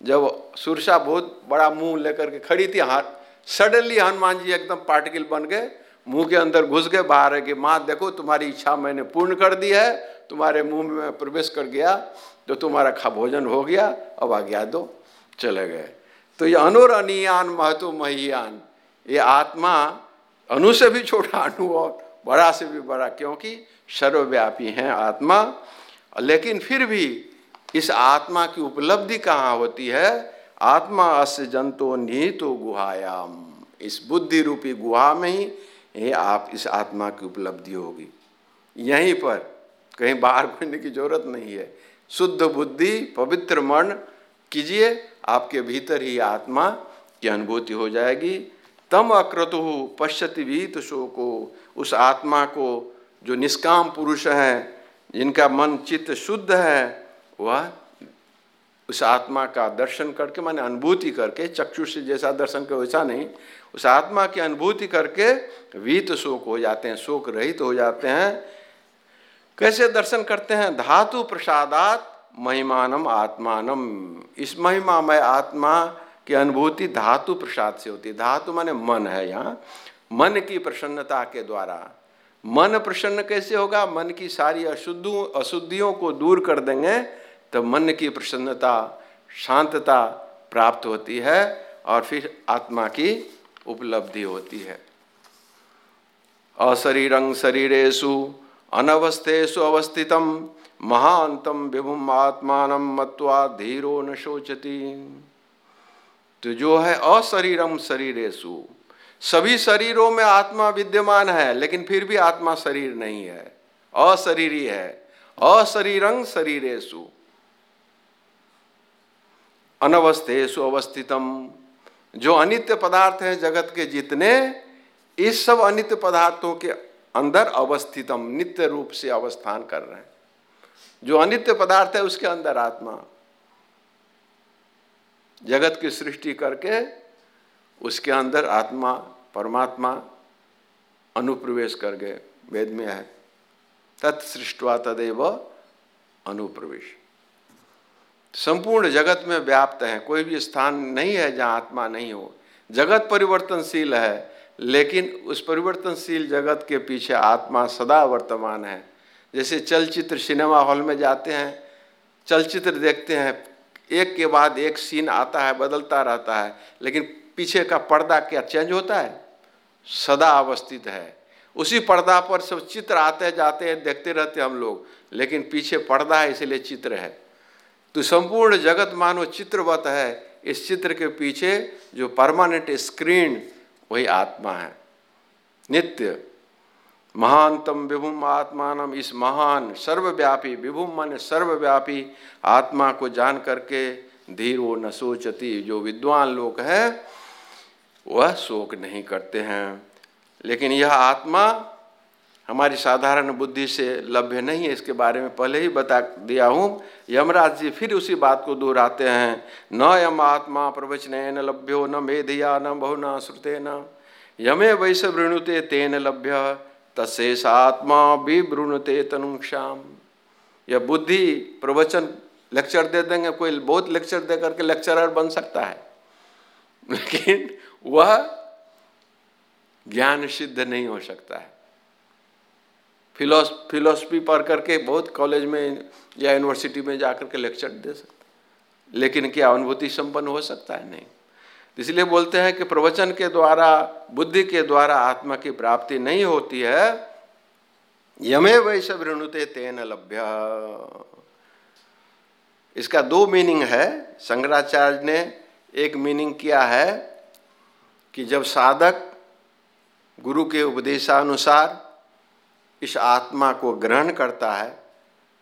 जब सुरसा बहुत बड़ा मुँह लेकर के खड़ी थी हाथ, सडनली हनुमान जी एकदम पार्टिकल बन गए, मुँह के अंदर घुस गए, बाहर है कि, माँ, देखो, तुम्हारी इच्छा मैंने पूर्ण कर दी है, तुम्हारे मुँह में प्रवेश कर गया तो तुम्हारा खा भोजन हो गया, अब आ गया दो। चले गए। तो ये अनुरनियान महत्व महियान ये आत्मा, अनु से भी छोटा, अनु और बड़ा से भी बड़ा, क्योंकि सर्वव्यापी हैं आत्मा, लेकिन फिर भी इस आत्मा की उपलब्धि कहाँ होती है? आत्मा अस्य जंतो निहितो गुहायाम। इस बुद्धि रूपी गुहा में ही ये आप इस आत्मा की उपलब्धि होगी। यहीं पर कहीं बाहर घूमने की ज़रूरत नहीं है। शुद्ध बुद्धि, पवित्र मन, कीजिए आपके भीतर ही आत्मा की अनुभूति हो जाएगी। तम अक्रतु पश्यति भीत शोको उस आत्मा को जो निष्काम पुरुष है, जिनका मन चित्त शुद्ध है, वह उस आत्मा का दर्शन करके, माने अनुभूति करके, चक्षु से जैसा दर्शन कर, वैसा नहीं, उस आत्मा की अनुभूति करके वीत शोक हो जाते हैं, शोक रहित तो हो जाते हैं। कैसे दर्शन करते हैं? धातु प्रसादात महिमानम आत्मानम। इस महिमा में आत्मा की अनुभूति धातु प्रसाद से होती है। धातु माने मन है यहाँ। मन की प्रसन्नता के द्वारा मन प्रसन्न कैसे होगा? मन की सारी अशुद्धि, अशुद्धियों को दूर कर देंगे तो मन की प्रसन्नता, शांतता प्राप्त होती है और फिर आत्मा की उपलब्धि होती है। अशरीरं शरीरेशु अनवस्थेशु अवस्थितम महांतम विभुम आत्मान मत्वा धीरो न शोचती। तो जो है अशरीरम शरीरेशु सभी शरीरों में आत्मा विद्यमान है, लेकिन फिर भी आत्मा शरीर नहीं है। अशरीरी है। अशरीरंग शरीरेशु अनवस्थेशु अवस्थितम। जो अनित्य पदार्थ हैं जगत के जितने, इस सब अनित्य पदार्थों के अंदर अवस्थितम, नित्य रूप से अवस्थान कर रहे हैं। जो अनित्य पदार्थ है उसके अंदर आत्मा। जगत की सृष्टि करके उसके अंदर आत्मा, परमात्मा अनुप्रवेश कर गए, वेद में है। तत्सृष्टवा तदेव अनुप्रवेश। संपूर्ण जगत में व्याप्त है, कोई भी स्थान नहीं है जहाँ आत्मा नहीं हो। जगत परिवर्तनशील है, लेकिन उस परिवर्तनशील जगत के पीछे आत्मा सदा वर्तमान है। जैसे चलचित्र सिनेमा हॉल में जाते हैं, चलचित्र देखते हैं, एक के बाद एक सीन आता है, बदलता रहता है, लेकिन पीछे का पर्दा क्या चेंज होता है? सदा अवस्थित है। उसी पर्दा पर सब चित्र आते जाते हैं, देखते रहते हम लोग, लेकिन पीछे पर्दा है, इसलिए चित्र है। तो संपूर्ण जगत मानो चित्रवत है। इस चित्र के पीछे जो परमानेंट स्क्रीन वही आत्मा है। नित्य। महानतम विभुम आत्मान इस महान, सर्वव्यापी विभुम मन सर्वव्यापी आत्मा को जान करके धीर वो न सोचती, जो विद्वान लोग हैं वह शोक नहीं करते हैं। लेकिन यह आत्मा हमारी साधारण बुद्धि से लभ्य नहीं है। इसके बारे में पहले ही बता दिया हूँ। यमराज जी फिर उसी बात को दोहराते हैं। न यम आत्मा प्रवचन न लभ्यो न मेधिया न बहु न श्रुते न यमे वैस वृणुते तेन लभ्य तशेष आत्मा भी वृणुते तनुक्षाम। यह बुद्धि प्रवचन लेक्चर दे देंगे। कोई बहुत लेक्चर दे करके लेक्चरर बन सकता है। लेकिन वह ज्ञान सिद्ध नहीं हो सकता है। फिलोस फिलोसफी पढ़ करके बहुत कॉलेज में या यूनिवर्सिटी में जा के लेक्चर दे सकते लेकिन क्या अनुभूति संपन्न हो सकता है? नहीं। इसलिए बोलते हैं कि प्रवचन के द्वारा, बुद्धि के द्वारा आत्मा की प्राप्ति नहीं होती है। यमे वैश्य वृणुते तेन लभ्य। इसका दो मीनिंग है। शंकराचार्य ने एक मीनिंग किया है कि जब साधक गुरु के उपदेशानुसार इस आत्मा को ग्रहण करता है,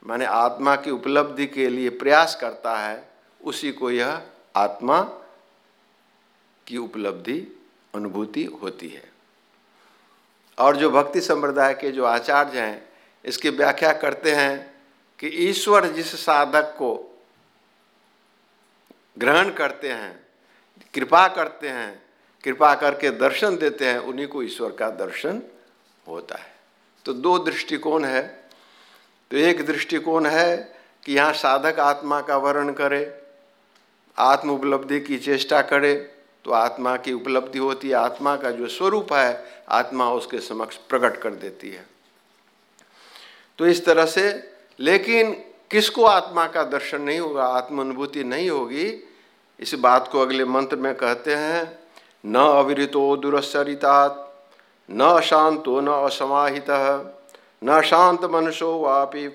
माने आत्मा की उपलब्धि के लिए प्रयास करता है, उसी को यह आत्मा की उपलब्धि अनुभूति होती है। और जो भक्ति संप्रदाय के जो आचार्य हैं, इसकी व्याख्या करते हैं कि ईश्वर जिस साधक को ग्रहण करते हैं, कृपा करते हैं कृपा करके दर्शन देते हैं, उन्हीं को ईश्वर का दर्शन होता है। तो दो दृष्टिकोण है। तो एक दृष्टिकोण है कि यहाँ साधक आत्मा का वर्ण करे, आत्म उपलब्धि की चेष्टा करे तो आत्मा की उपलब्धि होती है। आत्मा का जो स्वरूप है, आत्मा उसके समक्ष प्रकट कर देती है। तो इस तरह से, लेकिन किसको आत्मा का दर्शन नहीं होगा आत्म अनुभूति नहीं होगी, इस बात को अगले मंत्र में कहते हैं न अविरतो दुरसरितात, न अशांतो न असमाहित, न शांत मनुष्यो वापि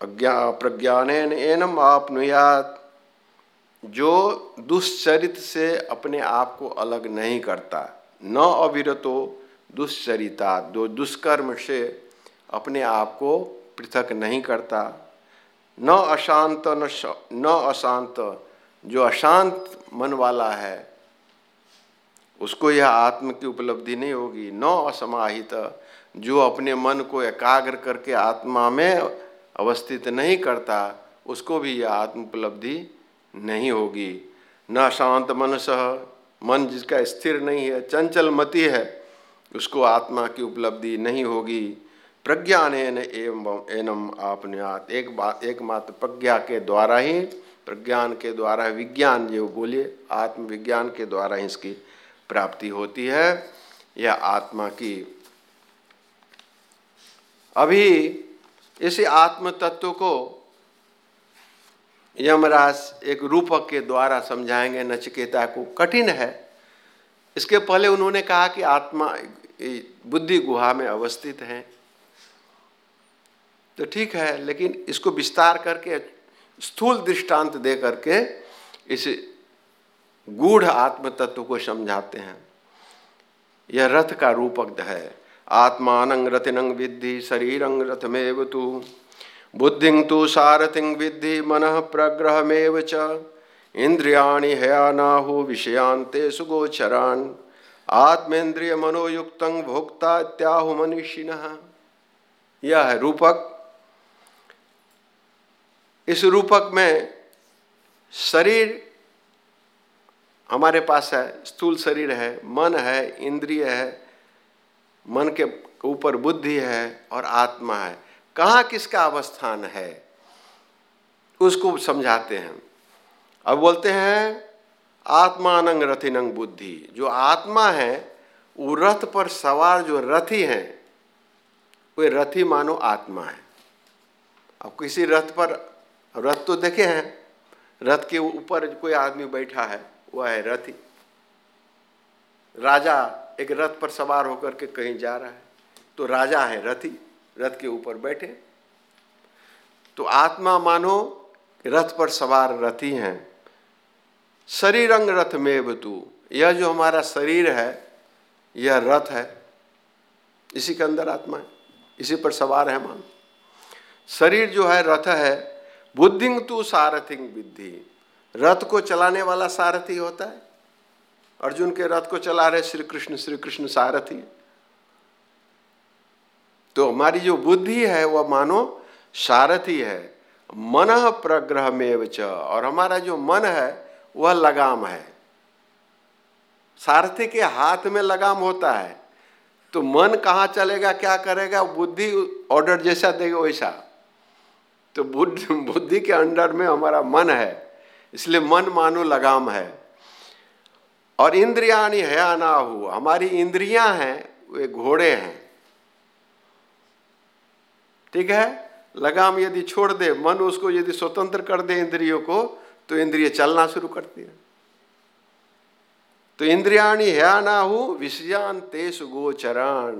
अज्ञा प्रज्ञान एनम आपनुयात। जो दुश्चरित से अपने आप को अलग नहीं करता, न अविरतो दुश्चरिता जो दुष्कर्म से अपने आप को पृथक नहीं करता, न अशांत न अशांत जो अशांत मन वाला है उसको यह आत्म की उपलब्धि नहीं होगी। न असमाहित, जो अपने मन को एकाग्र करके आत्मा में अवस्थित नहीं करता, उसको भी यह आत्म उपलब्धि नहीं होगी। न शांत मन सह मन जिसका स्थिर नहीं है, चंचल मति है, उसको आत्मा की उपलब्धि नहीं होगी। प्रज्ञान एवं एनम आपन्यात। एक बात एकमात्र प्रज्ञा के द्वारा ही, प्रज्ञान के द्वारा विज्ञान जो बोलिए, आत्मविज्ञान के द्वारा ही इसकी प्राप्ति होती है यह आत्मा की। अभी इस आत्म तत्व को यमराज एक रूपक के द्वारा समझाएँगे, नचकेता को। कठिन है। इसके पहले उन्होंने कहा कि आत्मा बुद्धि गुहा में अवस्थित है। तो ठीक है, लेकिन इसको विस्तार करके, स्थूल दृष्टांत दे करके इस गूढ़ आत्म तत्व को समझाते हैं। यह रथ का रूपक है। आत्मान रथिनंग विद्धि शरीरंग रथमेव तु। बुद्धि तो सारथिंग विद्धि, मन प्रग्रहमेव च। इंद्रियाणि हयानाहु विषयांते सुगोचरान। आत्मेन्द्रिय मनोयुक्त भोक्ता इत्याहु मनीषिण। यह है रूपक। इस रूपक में शरीर हमारे पास है, स्थूल शरीर है, मन है, इंद्रिय है, मन के ऊपर बुद्धि है और आत्मा है। कहाँ किसका अवस्थान है? उसको समझाते हैं। अब बोलते हैं, आत्मानंग रथिनंग बुद्धि। जो आत्मा है, वो रथ पर सवार जो रथी हैं, वे रथी मानो आत्मा है। अब किसी रथ पर, रथ तो देखे हैं, रथ के ऊपर कोई आदमी बैठा है वह है रथी। राजा एक रथ पर सवार होकर के कहीं जा रहा है। तो राजा है रथी, रथ के ऊपर बैठे। तो आत्मा मानो रथ पर सवार रथी हैं। शरीरंग रथ में बतू यह जो हमारा शरीर है, यह रथ है। इसी के अंदर आत्मा है। इसी पर सवार है मान। शरीर जो है, रथ है। बुद्धिंग तू सारथिंग विद्धि। रथ को चलाने वाला सारथी होता है। अर्जुन के रथ को चला रहे श्री कृष्ण श्री कृष्ण सारथी। तो हमारी जो बुद्धि है, वह मानो सारथी है। मन प्रग्रह में और हमारा जो मन है, वह लगाम है। सारथी के हाथ में लगाम होता है। तो मन कहाँ चलेगा, क्या करेगा? बुद्धि ऑर्डर जैसा देगा वैसा। तो बुद्धि बुद्धि के अंडर में हमारा मन है। इसलिए मन मानो लगाम है। और इंद्रियाणी है ना हो। हमारी इंद्रियाँ हैं, वे घोड़े हैं। ठीक है? लगाम यदि छोड़ दे, मन उसको यदि स्वतंत्र कर दे इंद्रियों को तो इंद्रिय चलना शुरू करती है तो इंद्रियाणी है ना हो, विषयान तेज गोचरण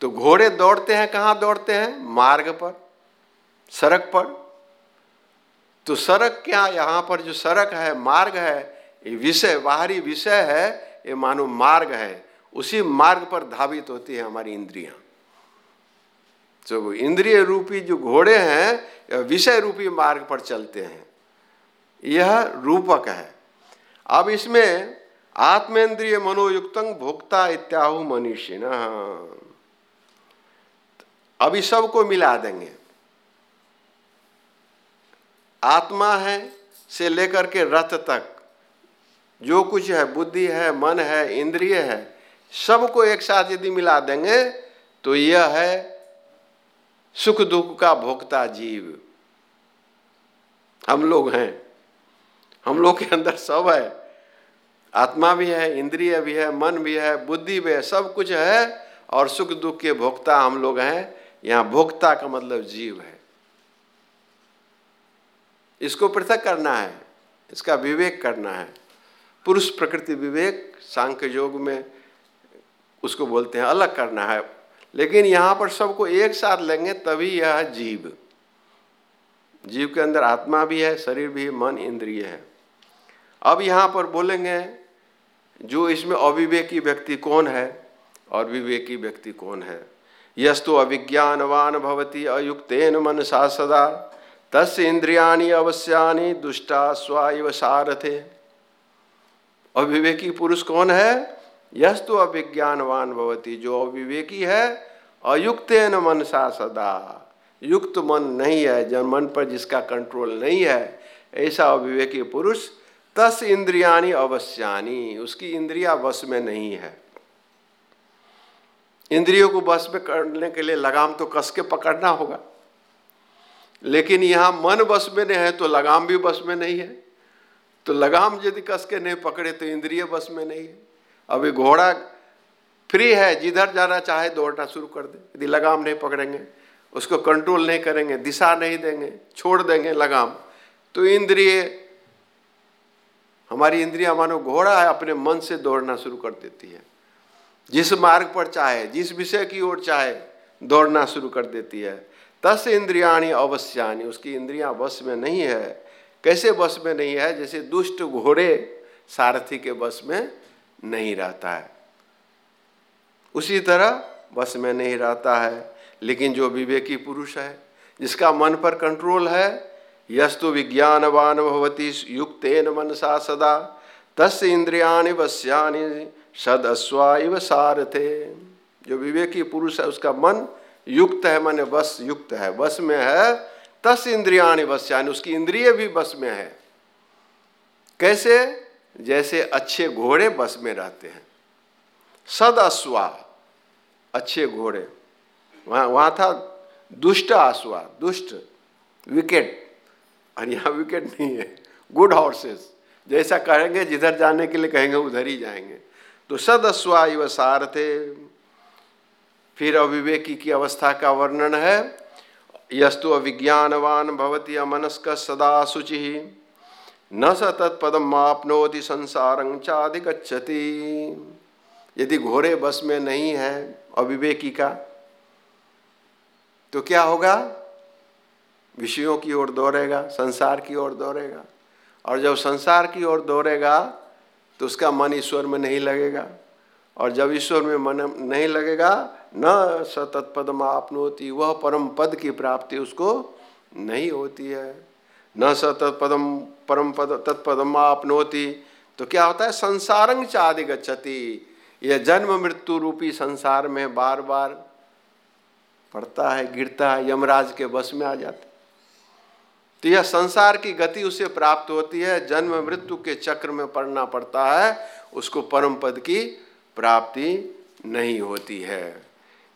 तो घोड़े दौड़ते हैं, कहाँ दौड़ते हैं? मार्ग पर, सड़क पर। तो सड़क क्या? यहाँ पर जो सड़क है, मार्ग है, ये विषय, बाहरी विषय है, ये मानो मार्ग है। उसी मार्ग पर धावित होती है हमारी इंद्रियाँ। तो इंद्रिय रूपी जो घोड़े हैं विषय रूपी मार्ग पर चलते हैं। यह रूपक है। अब इसमें आत्मेंद्रिय मनोयुक्त भोक्ता इत्याहु मनुष्य न अभी सबको मिला देंगे। आत्मा है से लेकर के रथ तक। जो कुछ है, बुद्धि है, मन है, इंद्रिय है, सबको एक साथ यदि मिला देंगे तो यह है सुख दुख का भोक्ता जीव। हम लोग हैं। हम लोग के अंदर सब है। आत्मा भी है, इंद्रिय भी है, मन भी है, बुद्धि भी है, सब कुछ है और सुख दुख के भोक्ता हम लोग हैं। यहाँ भोक्ता का मतलब जीव है। इसको पृथक करना है, इसका विवेक करना है। पुरुष प्रकृति विवेक, सांख्य योग में उसको बोलते हैं अलग करना है। लेकिन यहाँ पर सबको एक साथ लेंगे तभी यह जीव। जीव के अंदर आत्मा भी है, शरीर भी है, मन इंद्रिय है। अब यहाँ पर बोलेंगे, जो इसमें अविवेकी व्यक्ति कौन है और विवेकी व्यक्ति कौन है? यस्तु अविज्ञानवान भवती अयुक्तेन मनसा सदा। तस् इंद्रियाणी अवश्यानी दुष्टा स्वाइव सारथे। अविवेकी पुरुष कौन है? यस्तु अभिज्ञानवान भवती। जो अविवेकी है, अयुक्तेन मनसा सदा। युक्त मन नहीं है, जन मन पर जिसका कंट्रोल नहीं है, ऐसा अविवेकी पुरुष तस इंद्रियाणी अवश्यानी। उसकी इंद्रिया वश में नहीं है। इंद्रियों को बस में करने के लिए लगाम तो कस के पकड़ना होगा। लेकिन यहाँ मन बस में नहीं है तो लगाम भी बस में नहीं है। तो लगाम यदि कस के नहीं पकड़े तो इंद्रिय बस में नहीं है। अभी घोड़ा फ्री है, जिधर जाना चाहे दौड़ना शुरू कर दे। यदि लगाम नहीं पकड़ेंगे, उसको कंट्रोल नहीं करेंगे, दिशा नहीं देंगे, छोड़ देंगे लगाम तो इंद्रिय, हमारी इंद्रिया मानो घोड़ा है, अपने मन से दौड़ना शुरू कर देती है। जिस मार्ग पर चाहे, जिस विषय की ओर चाहे, दौड़ना शुरू कर देती है। तस इंद्रियाणी अवश्यानी, उसकी इंद्रियाँ वश में नहीं है। कैसे बस में नहीं है? जैसे दुष्ट घोड़े सारथी के बस में नहीं रहता है। उसी तरह बस में नहीं रहता है, लेकिन जो विवेकी पुरुष है, जिसका मन पर कंट्रोल है, यस्तु विज्ञानवान भवती युक्त युक्तेन मनसा सदा, तस् इंद्रियाणि वश्यानि सद अश्वाइव सारथे। जो विवेकी पुरुष है, उसका मन युक्त है मन बस युक्त है। बस में है, तस इंद्रियाणी बस, यानी उसकी इंद्रिय भी बस में है। कैसे? जैसे अच्छे घोड़े बस में रहते हैं। सद अश्वा अच्छे घोड़े। वहाँ वहाँ था दुष्ट आसुआ दुष्ट, विकेट। और यहाँ विकेट नहीं है, गुड हॉर्सेस। जैसा कहेंगे, जिधर जाने के लिए कहेंगे, उधर ही जाएँगे। तो सद सदस्वा युव सारथे। फिर अविवेकी की अवस्था का वर्णन है। यस्तु अविज्ञानवान भवती अमनस्क सदा शुचि। न स तत्पदम आपनोति संसारं चाधिगछति यदि घोरे बस में नहीं है अविवेकी का तो क्या होगा? विषयों की ओर दौड़ेगा, संसार की ओर दौड़ेगा। और जब संसार की ओर दौड़ेगा तो उसका मन ईश्वर में नहीं लगेगा। और जब ईश्वर में मन नहीं लगेगा न स तत्पदम आपनोती, वह परम पद की प्राप्ति उसको नहीं होती है। न स तत्पदम परम पद तत्पदम आपनोती तो क्या होता है? संसारंग चादि गच्छति यह जन्म मृत्यु रूपी संसार में बार बार पड़ता है, गिरता है, यमराज के बस में आ जाता तो यह संसार की गति उसे प्राप्त होती है, जन्म मृत्यु के चक्र में पड़ना पड़ता है, उसको परम पद की प्राप्ति नहीं होती है।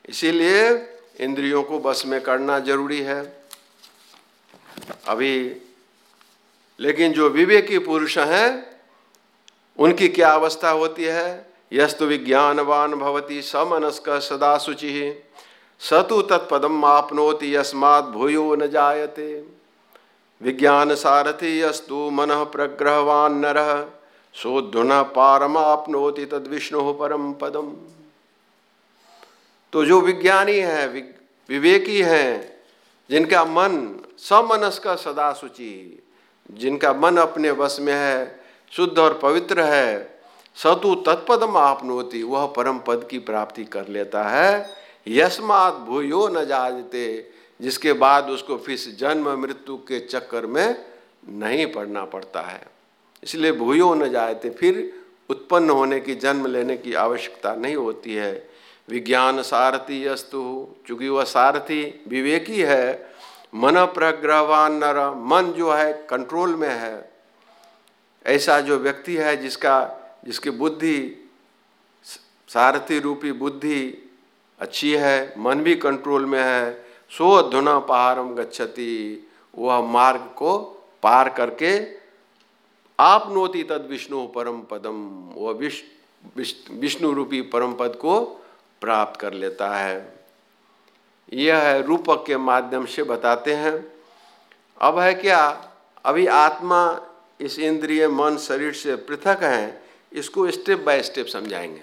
इसीलिए इंद्रियों को बस में करना ज़रूरी है। अभी लेकिन जो विवेकी पुरुष हैं, उनकी क्या अवस्था होती है? यस्तु विज्ञानवान भवती समनस्क सदा शुचि सतु तत्पदम आपनोति यस्मात् भूयो न जायते। विज्ञान सारथी यस्तु मन प्रग्रहवान नर। सोधुन पारम आपनोति तद विष्णु परम पदम। तो जो विज्ञानी है विवेकी हैं, जिनका मन समनस का सदा सूचि जिनका मन अपने वश में है, शुद्ध और पवित्र है, सतु तत्पदम आपनोति, वह परम पद की प्राप्ति कर लेता है। यस्मात भूयो न जाते जिसके बाद उसको फिर जन्म मृत्यु के चक्कर में नहीं पड़ना पड़ता है। इसलिए भूयो न जाते फिर उत्पन्न होने की, जन्म लेने की आवश्यकता नहीं होती है। विज्ञान सारथी अस्तु। चूँकि वह सारथी विवेकी है। मन प्रग्रहवान नर, मन जो है कंट्रोल में है। ऐसा जो व्यक्ति है जिसका, जिसकी बुद्धि, सारथी रूपी बुद्धि अच्छी है, मन भी कंट्रोल में है, सो धुना पहाड़म गच्छति। वह मार्ग को पार करके आप नोती तद विष्णु परम पदम। वह विष्णु रूपी परम पद को प्राप्त कर लेता है। यह है रूपक के माध्यम से बताते हैं। अब है क्या? अभी आत्मा इस इंद्रिय, मन, शरीर से पृथक है, इसको स्टेप बाय स्टेप समझाएँगे।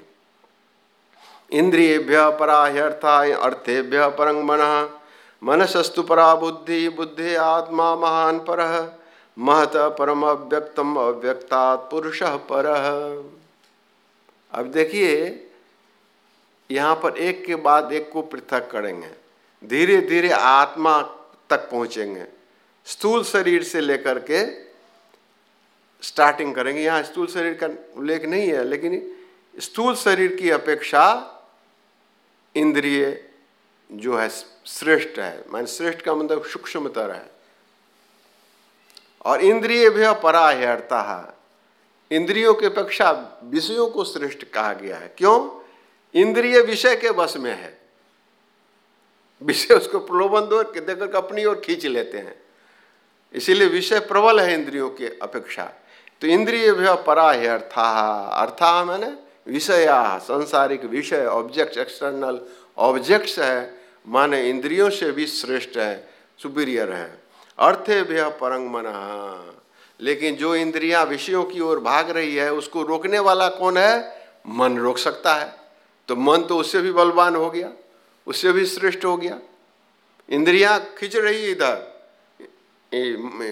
इंद्रियभ्य परा अर्था अर्थेभ्य परंग मन, मनसस्तु परा बुद्धि बुद्धि आत्मा महान पर, महत परम अव्यक्तम अव्यक्ता पुरुष पर। अब देखिए यहाँ पर एक के बाद एक को पृथक करेंगे। धीरे धीरे आत्मा तक पहुँचेंगे। स्थूल शरीर से लेकर के स्टार्टिंग करेंगे। यहाँ स्थूल शरीर का उल्लेख नहीं है, लेकिन स्थूल शरीर की अपेक्षा इंद्रिय जो है श्रेष्ठ है। मान श्रेष्ठ का मतलब सूक्ष्मतर है। और इंद्रिय भी परा है। इंद्रियों के अपेक्षा विषयों को श्रेष्ठ कहा गया है। क्यों? इंद्रिय विषय के बस में है। विषय उसको प्रलोभन दो देकर अपनी ओर खींच लेते हैं। इसीलिए विषय प्रबल है इंद्रियों के अपेक्षा। तो इंद्रिय भी परा है अर्था अर्था मैंने विषया संसारिक विषय ऑब्जेक्ट एक्सटर्नल ऑब्जेक्ट्स है, माने इंद्रियों से भी श्रेष्ठ है सुपीरियर है। अर्थे भी परंग मन। लेकिन जो इंद्रियाँ विषयों की ओर भाग रही है, उसको रोकने वाला कौन है? मन रोक सकता है। तो मन तो उससे भी बलवान हो गया, उससे भी श्रेष्ठ हो गया। इंद्रियाँ खींच रही इधर।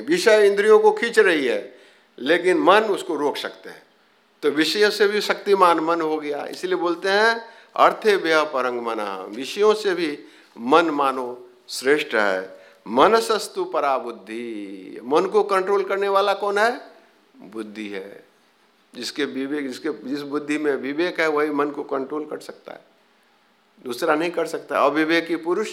विषय इंद्रियों को खींच रही है, लेकिन मन उसको रोक सकते हैं। तो विषय से भी शक्तिमान मन हो गया। इसलिए बोलते हैं, अर्थे व्यय परंग मना। विषयों से भी मन मानो श्रेष्ठ है। मनसस्तु परा बुद्धि मन को कंट्रोल करने वाला कौन है? बुद्धि है। जिसके विवेक, जिसके, जिस बुद्धि में विवेक है, वही मन को कंट्रोल कर सकता है। दूसरा नहीं कर सकता। अविवेकी पुरुष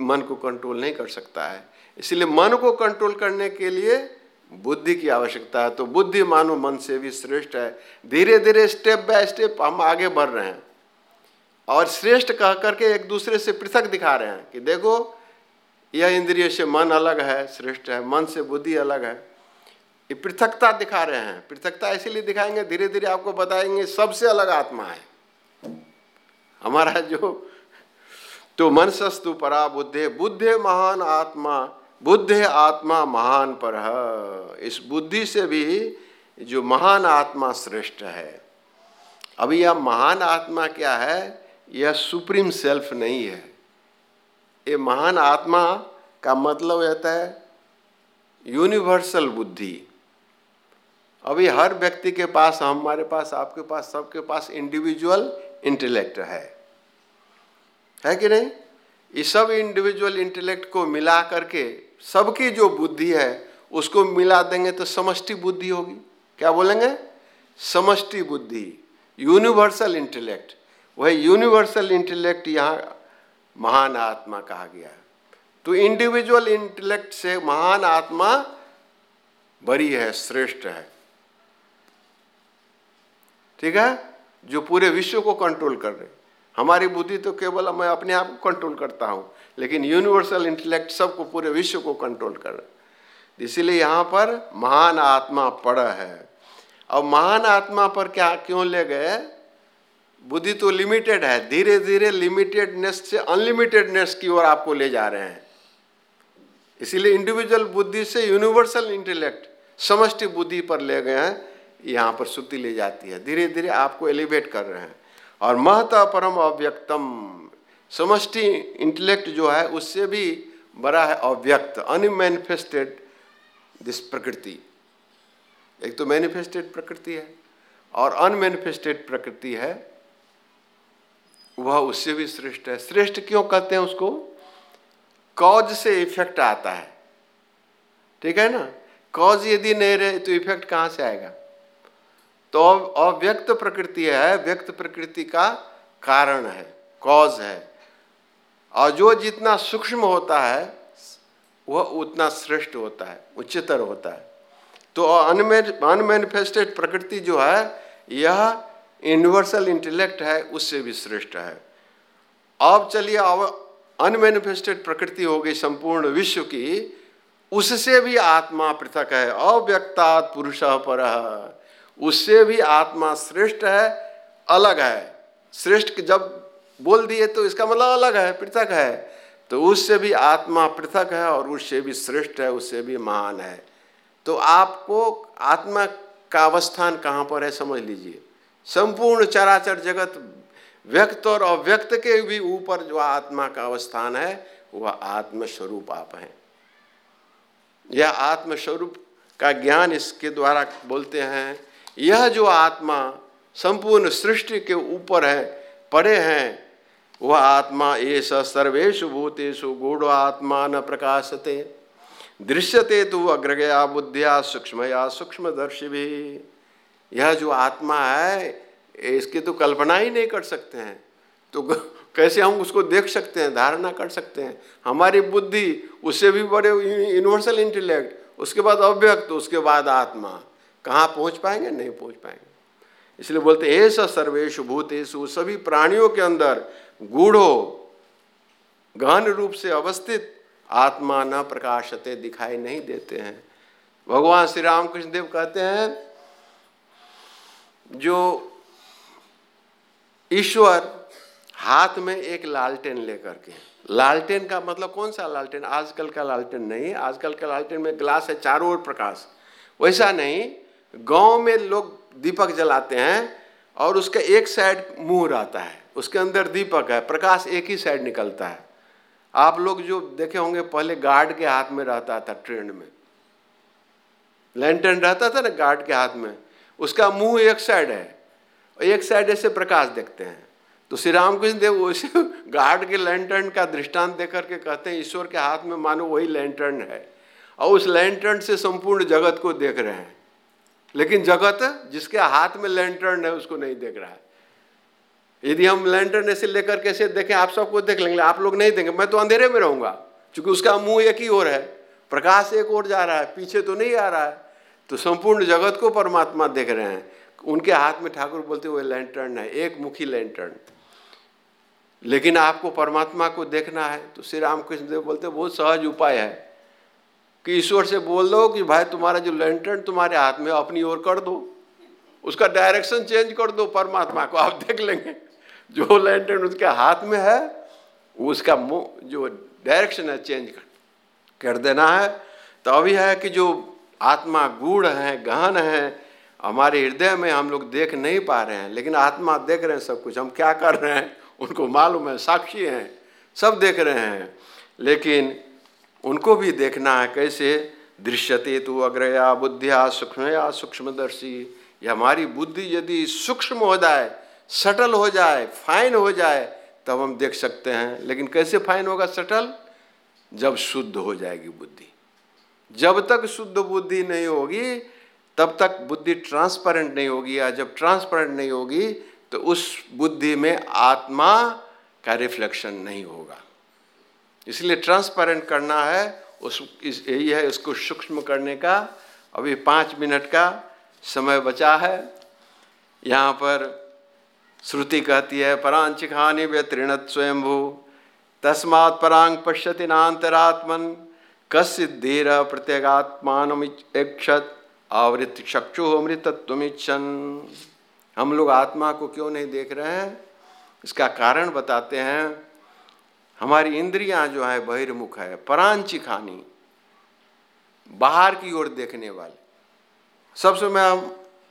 मन को कंट्रोल नहीं कर सकता है। इसलिए मन को कंट्रोल करने के लिए बुद्धि की आवश्यकता है। तो बुद्धि मानो मन से भी श्रेष्ठ है। धीरे धीरे स्टेप बाय स्टेप हम आगे बढ़ रहे हैं। और श्रेष्ठ कह करके एक दूसरे से पृथक दिखा रहे हैं कि देखो, यह इंद्रिय से मन अलग है, श्रेष्ठ है। मन से बुद्धि अलग है। ये पृथकता दिखा रहे हैं। पृथकता इसीलिए दिखाएँगे धीरे धीरे आपको बताएँगे, सबसे अलग आत्मा है। हमारा जो तो मन सस्तु परा बुद्धे बुद्धे महान आत्मा, बुद्धे आत्मा महान पर इस बुद्धि से भी जो महान आत्मा श्रेष्ठ है। अभी यह महान आत्मा क्या है? यह सुप्रीम सेल्फ नहीं है। ये महान आत्मा का मतलब रहता है यूनिवर्सल बुद्धि। अभी हर व्यक्ति के पास, हमारे पास, आपके पास, सबके पास इंडिविजुअल इंटेलेक्ट है। है कि नहीं? इस सब इंडिविजुअल इंटेलेक्ट को मिला करके सबकी जो बुद्धि है, उसको मिला देंगे तो समष्टि बुद्धि होगी। क्या बोलेंगे? समष्टि बुद्धि यूनिवर्सल इंटेलेक्ट वह यूनिवर्सल इंटेलेक्ट यहाँ महान आत्मा कहा गया है। तो इंडिविजुअल इंटेलेक्ट से महान आत्मा बड़ी है, श्रेष्ठ है। ठीक है? जो पूरे विश्व को कंट्रोल कर रहे हमारी बुद्धि तो केवल मैं अपने आप को कंट्रोल करता हूँ, लेकिन यूनिवर्सल इंटेलेक्ट सबको पूरे विश्व को कंट्रोल कर रहे इसीलिए यहाँ पर महान आत्मा पड़ है। और महान आत्मा पर क्या, क्यों ले गए? बुद्धि तो लिमिटेड है। धीरे धीरे लिमिटेडनेस से अनलिमिटेडनेस की ओर आपको ले जा रहे हैं। इसीलिए इंडिविजुअल बुद्धि से यूनिवर्सल इंटेलेक्ट समष्टि बुद्धि पर ले गए हैं। यहाँ पर सुति ले जाती है। धीरे धीरे आपको एलिवेट कर रहे हैं। और महता परम अव्यक्तम, समष्टि इंटेलेक्ट जो है, उससे भी बड़ा है अव्यक्त अनमैनिफेस्टेड दिस प्रकृति। एक तो मैनिफेस्टेड प्रकृति है और अनमैनिफेस्टेड प्रकृति है, वह उससे भी श्रेष्ठ है। श्रेष्ठ क्यों कहते हैं उसको? कॉज से इफ़ेक्ट आता है। ठीक है ना? कॉज यदि नहीं रहे तो इफ़ेक्ट कहाँ से आएगा? तो अव्यक्त प्रकृति है, व्यक्त प्रकृति का कारण है कॉज है। और जो जितना सूक्ष्म होता है, वह उतना श्रेष्ठ होता है, उच्चतर होता है। तो अनमैनिफेस्टेड प्रकृति जो है, यह यूनिवर्सल इंटेलेक्ट है, उससे भी श्रेष्ठ है। अब चलिए, अब अनमेनिफेस्टेड प्रकृति हो गई संपूर्ण विश्व की, उससे भी आत्मा पृथक है, अव्यक्तात् पुरुष पर। उससे भी आत्मा श्रेष्ठ है, अलग है। श्रेष्ठ जब बोल दिए तो इसका मतलब अलग है, पृथक है। तो उससे भी आत्मा पृथक है और उससे भी श्रेष्ठ है, उससे भी महान है। तो आपको आत्मा का अवस्थान कहाँ पर है, समझ लीजिए। संपूर्ण चराचर जगत व्यक्त और अव्यक्त के भी ऊपर जो आत्मा का अवस्थान है, वह आत्मस्वरूप आप हैं। यह आत्मस्वरूप का ज्ञान इसके द्वारा बोलते हैं यह जो आत्मा संपूर्ण सृष्टि के ऊपर है पड़े हैं, वह आत्मा ऐस सर्वेशु भूतेषु गूढ़ आत्मा न प्रकाशते। दृश्यते तो अग्रगया बुद्धिया सूक्ष्मया सूक्ष्मदर्शी भी। यह जो आत्मा है, इसकी तो कल्पना ही नहीं कर सकते हैं। तो कैसे हम उसको देख सकते हैं, धारणा कर सकते हैं? हमारी बुद्धि, उससे भी बड़े यूनिवर्सल इंटेलेक्ट उसके बाद अव्यक्त, उसके बाद आत्मा। कहाँ पहुँच पाएँगे? नहीं पहुँच पाएँगे। इसलिए बोलते ऐसा सर्वेश भूतेषु, सभी प्राणियों के अंदर गूढ़ो, गहन रूप से अवस्थित आत्मा न प्रकाशते, दिखाई नहीं देते हैं। भगवान श्री रामकृष्ण देव कहते हैं, जो ईश्वर हाथ में एक लालटेन लेकर के लालटेन का मतलब कौन सा लालटेन? आजकल का लालटेन नहीं, आजकल का लालटेन में ग्लास है, चारों ओर प्रकाश। वैसा नहीं गाँव में लोग दीपक जलाते हैं और उसका एक साइड मुँह रहता है, उसके अंदर दीपक है, प्रकाश एक ही साइड निकलता है। आप लोग जो देखे होंगे, पहले गार्ड के हाथ में रहता था ट्रेन में। लैंटर्न रहता था ना गार्ड के हाथ में, उसका मुँह एक साइड है और एक साइड ऐसे प्रकाश देखते हैं। तो श्री रामकृष्ण देव उसे गार्ड के लैंटर्न का दृष्टांत देकर के कहते हैं, ईश्वर के हाथ में मानो वही लैंटर्न है। और उस लैंटर्न से संपूर्ण जगत को देख रहे हैं। लेकिन जगत जिसके हाथ में लैंटर्न है, उसको नहीं देख रहा है। यदि हम लैंटर्न ऐसे लेकर कैसे देखें, आप सबको देख लेंगे, आप लोग नहीं देंगे, मैं तो अंधेरे में रहूँगा, क्योंकि उसका मुँह एक ही ओर है, प्रकाश एक ओर जा रहा है, पीछे तो नहीं आ रहा है। तो संपूर्ण जगत को परमात्मा देख रहे हैं। उनके हाथ में ठाकुर बोलते हुए लैंटर्न है, एक मुखी लैंटर्न लेकिन आपको परमात्मा को देखना है तो श्री रामकृष्ण देव बोलते बहुत सहज उपाय है। कि ईश्वर से बोल दो कि भाई तुम्हारा जो लैंटर्न तुम्हारे हाथ में अपनी ओर कर दो। उसका डायरेक्शन चेंज कर दो, परमात्मा को। आप देख लेंगे, जो लैंटर्न उसके हाथ में है, उसका जो डायरेक्शन है चेंज कर कर देना है। तो अभी है कि जो आत्मा गूढ़ है, गहन है, हमारे हृदय में हम लोग देख नहीं पा रहे हैं, लेकिन आत्मा देख रहे हैं सब कुछ। हम क्या कर रहे हैं? उनको मालूम है, साक्षी हैं, सब देख रहे हैं। लेकिन उनको भी देखना है कैसे दृश्यते तो अग्रया बुद्धिया सूक्ष्मया सूक्ष्मदर्शी। ये हमारी बुद्धि यदि सूक्ष्म हो जाए, सटल हो जाए फाइन हो जाए, तब हम देख सकते हैं। लेकिन कैसे फाइन होगा सटल? जब शुद्ध हो जाएगी बुद्धि। जब तक शुद्ध बुद्धि नहीं होगी, तब तक बुद्धि ट्रांसपेरेंट नहीं होगी या जब ट्रांसपेरेंट नहीं होगी तो उस बुद्धि में आत्मा का रिफ्लेक्शन नहीं होगा। इसलिए ट्रांसपेरेंट करना है, उस, इस, यही है इसको सूक्ष्म करने का। अभी पाँच मिनट का समय बचा है। यहाँ पर श्रुति कहती है, परांचिखानी व्यतीर्णत स्वयंभू। तस्मात् परांग पश्यति नातरात्मन कसिद्धीर प्रत्येगात्मान इक्षत आवृत चक्षु अमृतत्वमिच्छन। हम लोग आत्मा को क्यों नहीं देख रहे हैं? इसका कारण बताते हैं। हमारी इंद्रियाँ जो है बहिर्मुख है, परांची खानी, बाहर की ओर देखने वाले। सब समय हम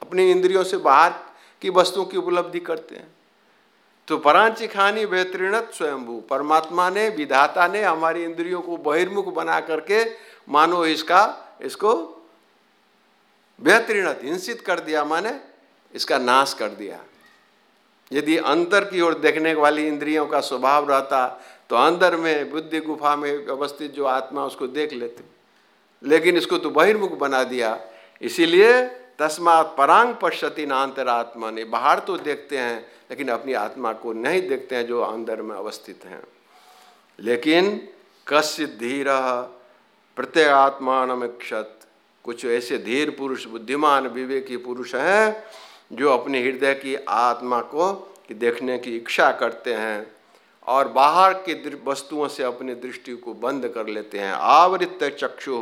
अपनी इंद्रियों से बाहर की वस्तुओं की उपलब्धि करते हैं। तो परांची खानी बेहतरीनत स्वयंभू, परमात्मा ने, विधाता ने हमारी इंद्रियों को बहिर्मुख बना करके मानो इसका, इसको बेहतरीन हिंसित कर दिया माने, इसका नाश कर दिया। यदि अंतर की ओर देखने वाली इंद्रियों का स्वभाव रहता तो अंदर में बुद्धि गुफा में अवस्थित जो आत्मा, उसको देख लेते। लेकिन इसको तो बहिर्मुख बना दिया। इसीलिए तस्मात परांग पश्यति नान्तरात्मा ने बाहर तो देखते हैं, लेकिन अपनी आत्मा को नहीं देखते हैं जो अंदर में अवस्थित हैं। लेकिन कश्य धीर प्रत्येगात्मान क्षत कुछ ऐसे धीर पुरुष, बुद्धिमान, विवेकी पुरुष हैं, जो अपने हृदय की आत्मा को देखने की इच्छा करते हैं। और बाहर के वस्तुओं से अपनी दृष्टि को बंद कर लेते हैं। आवृत चक्षु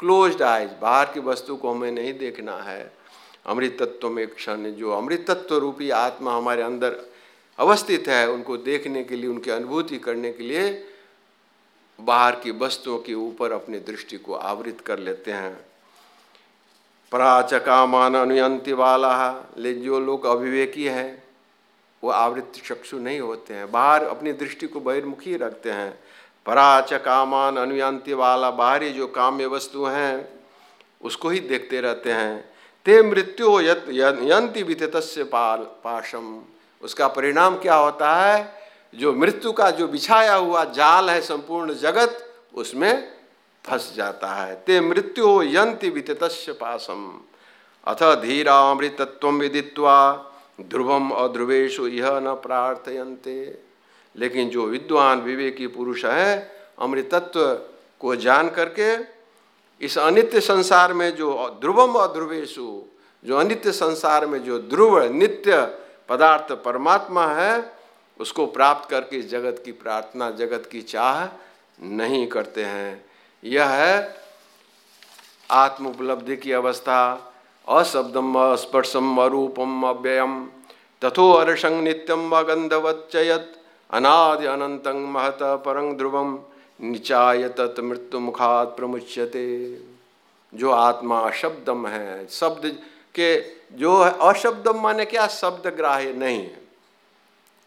क्लोज्ड आइज़ बाहर की वस्तु को हमें नहीं देखना है। अमृत तत्व में क्षण जो अमृत तत्व रूपी आत्मा हमारे अंदर अवस्थित है, उनको देखने के लिए, उनकी अनुभूति करने के लिए बाहर की वस्तुओं के ऊपर अपनी दृष्टि को आवृत कर लेते हैं। पराचकामान अनुयंति वाला, ले जो लोग अभिवेकी हैं वो आवृत चक्षु नहीं होते हैं। बाहर अपनी दृष्टि को बहिर्मुखी रखते हैं। पराच कामान अनुयांति वाला बाहरी जो काम्य वस्तु हैं, उसको ही देखते रहते हैं। ते मृत्यु हो यंति विदित पाल, पाशम। उसका परिणाम क्या होता है? जो मृत्यु का जो बिछाया हुआ जाल है संपूर्ण जगत, उसमें फंस जाता है। ते मृत्यु हो यंति विदित पाशम। अथ धीरा धीरामृतत्व विदित्वा ध्रुवम अध्रुवेशु यह न प्रार्थयंते लेकिन जो विद्वान विवेकी पुरुष है, अमृतत्व को जान करके इस अनित्य संसार में जो ध्रुवम अध्रुवेशु जो अनित्य संसार में जो ध्रुव नित्य पदार्थ परमात्मा है, उसको प्राप्त करके जगत की प्रार्थना, जगत की चाह नहीं करते हैं। यह है आत्म उपलब्धि की अवस्था। अशब्दम अस्पर्शम अरूपम अव्ययम तथो अर्षंग नित्यम अगंधवच्चयत अनादि अनंत महत परंग ध्रुवम निचाय तत् मृत्यु मुखात प्रमुच्यते। जो आत्मा अशब्दम है, शब्द के जो है अशब्दम माने क्या? शब्द ग्राह्य नहीं है।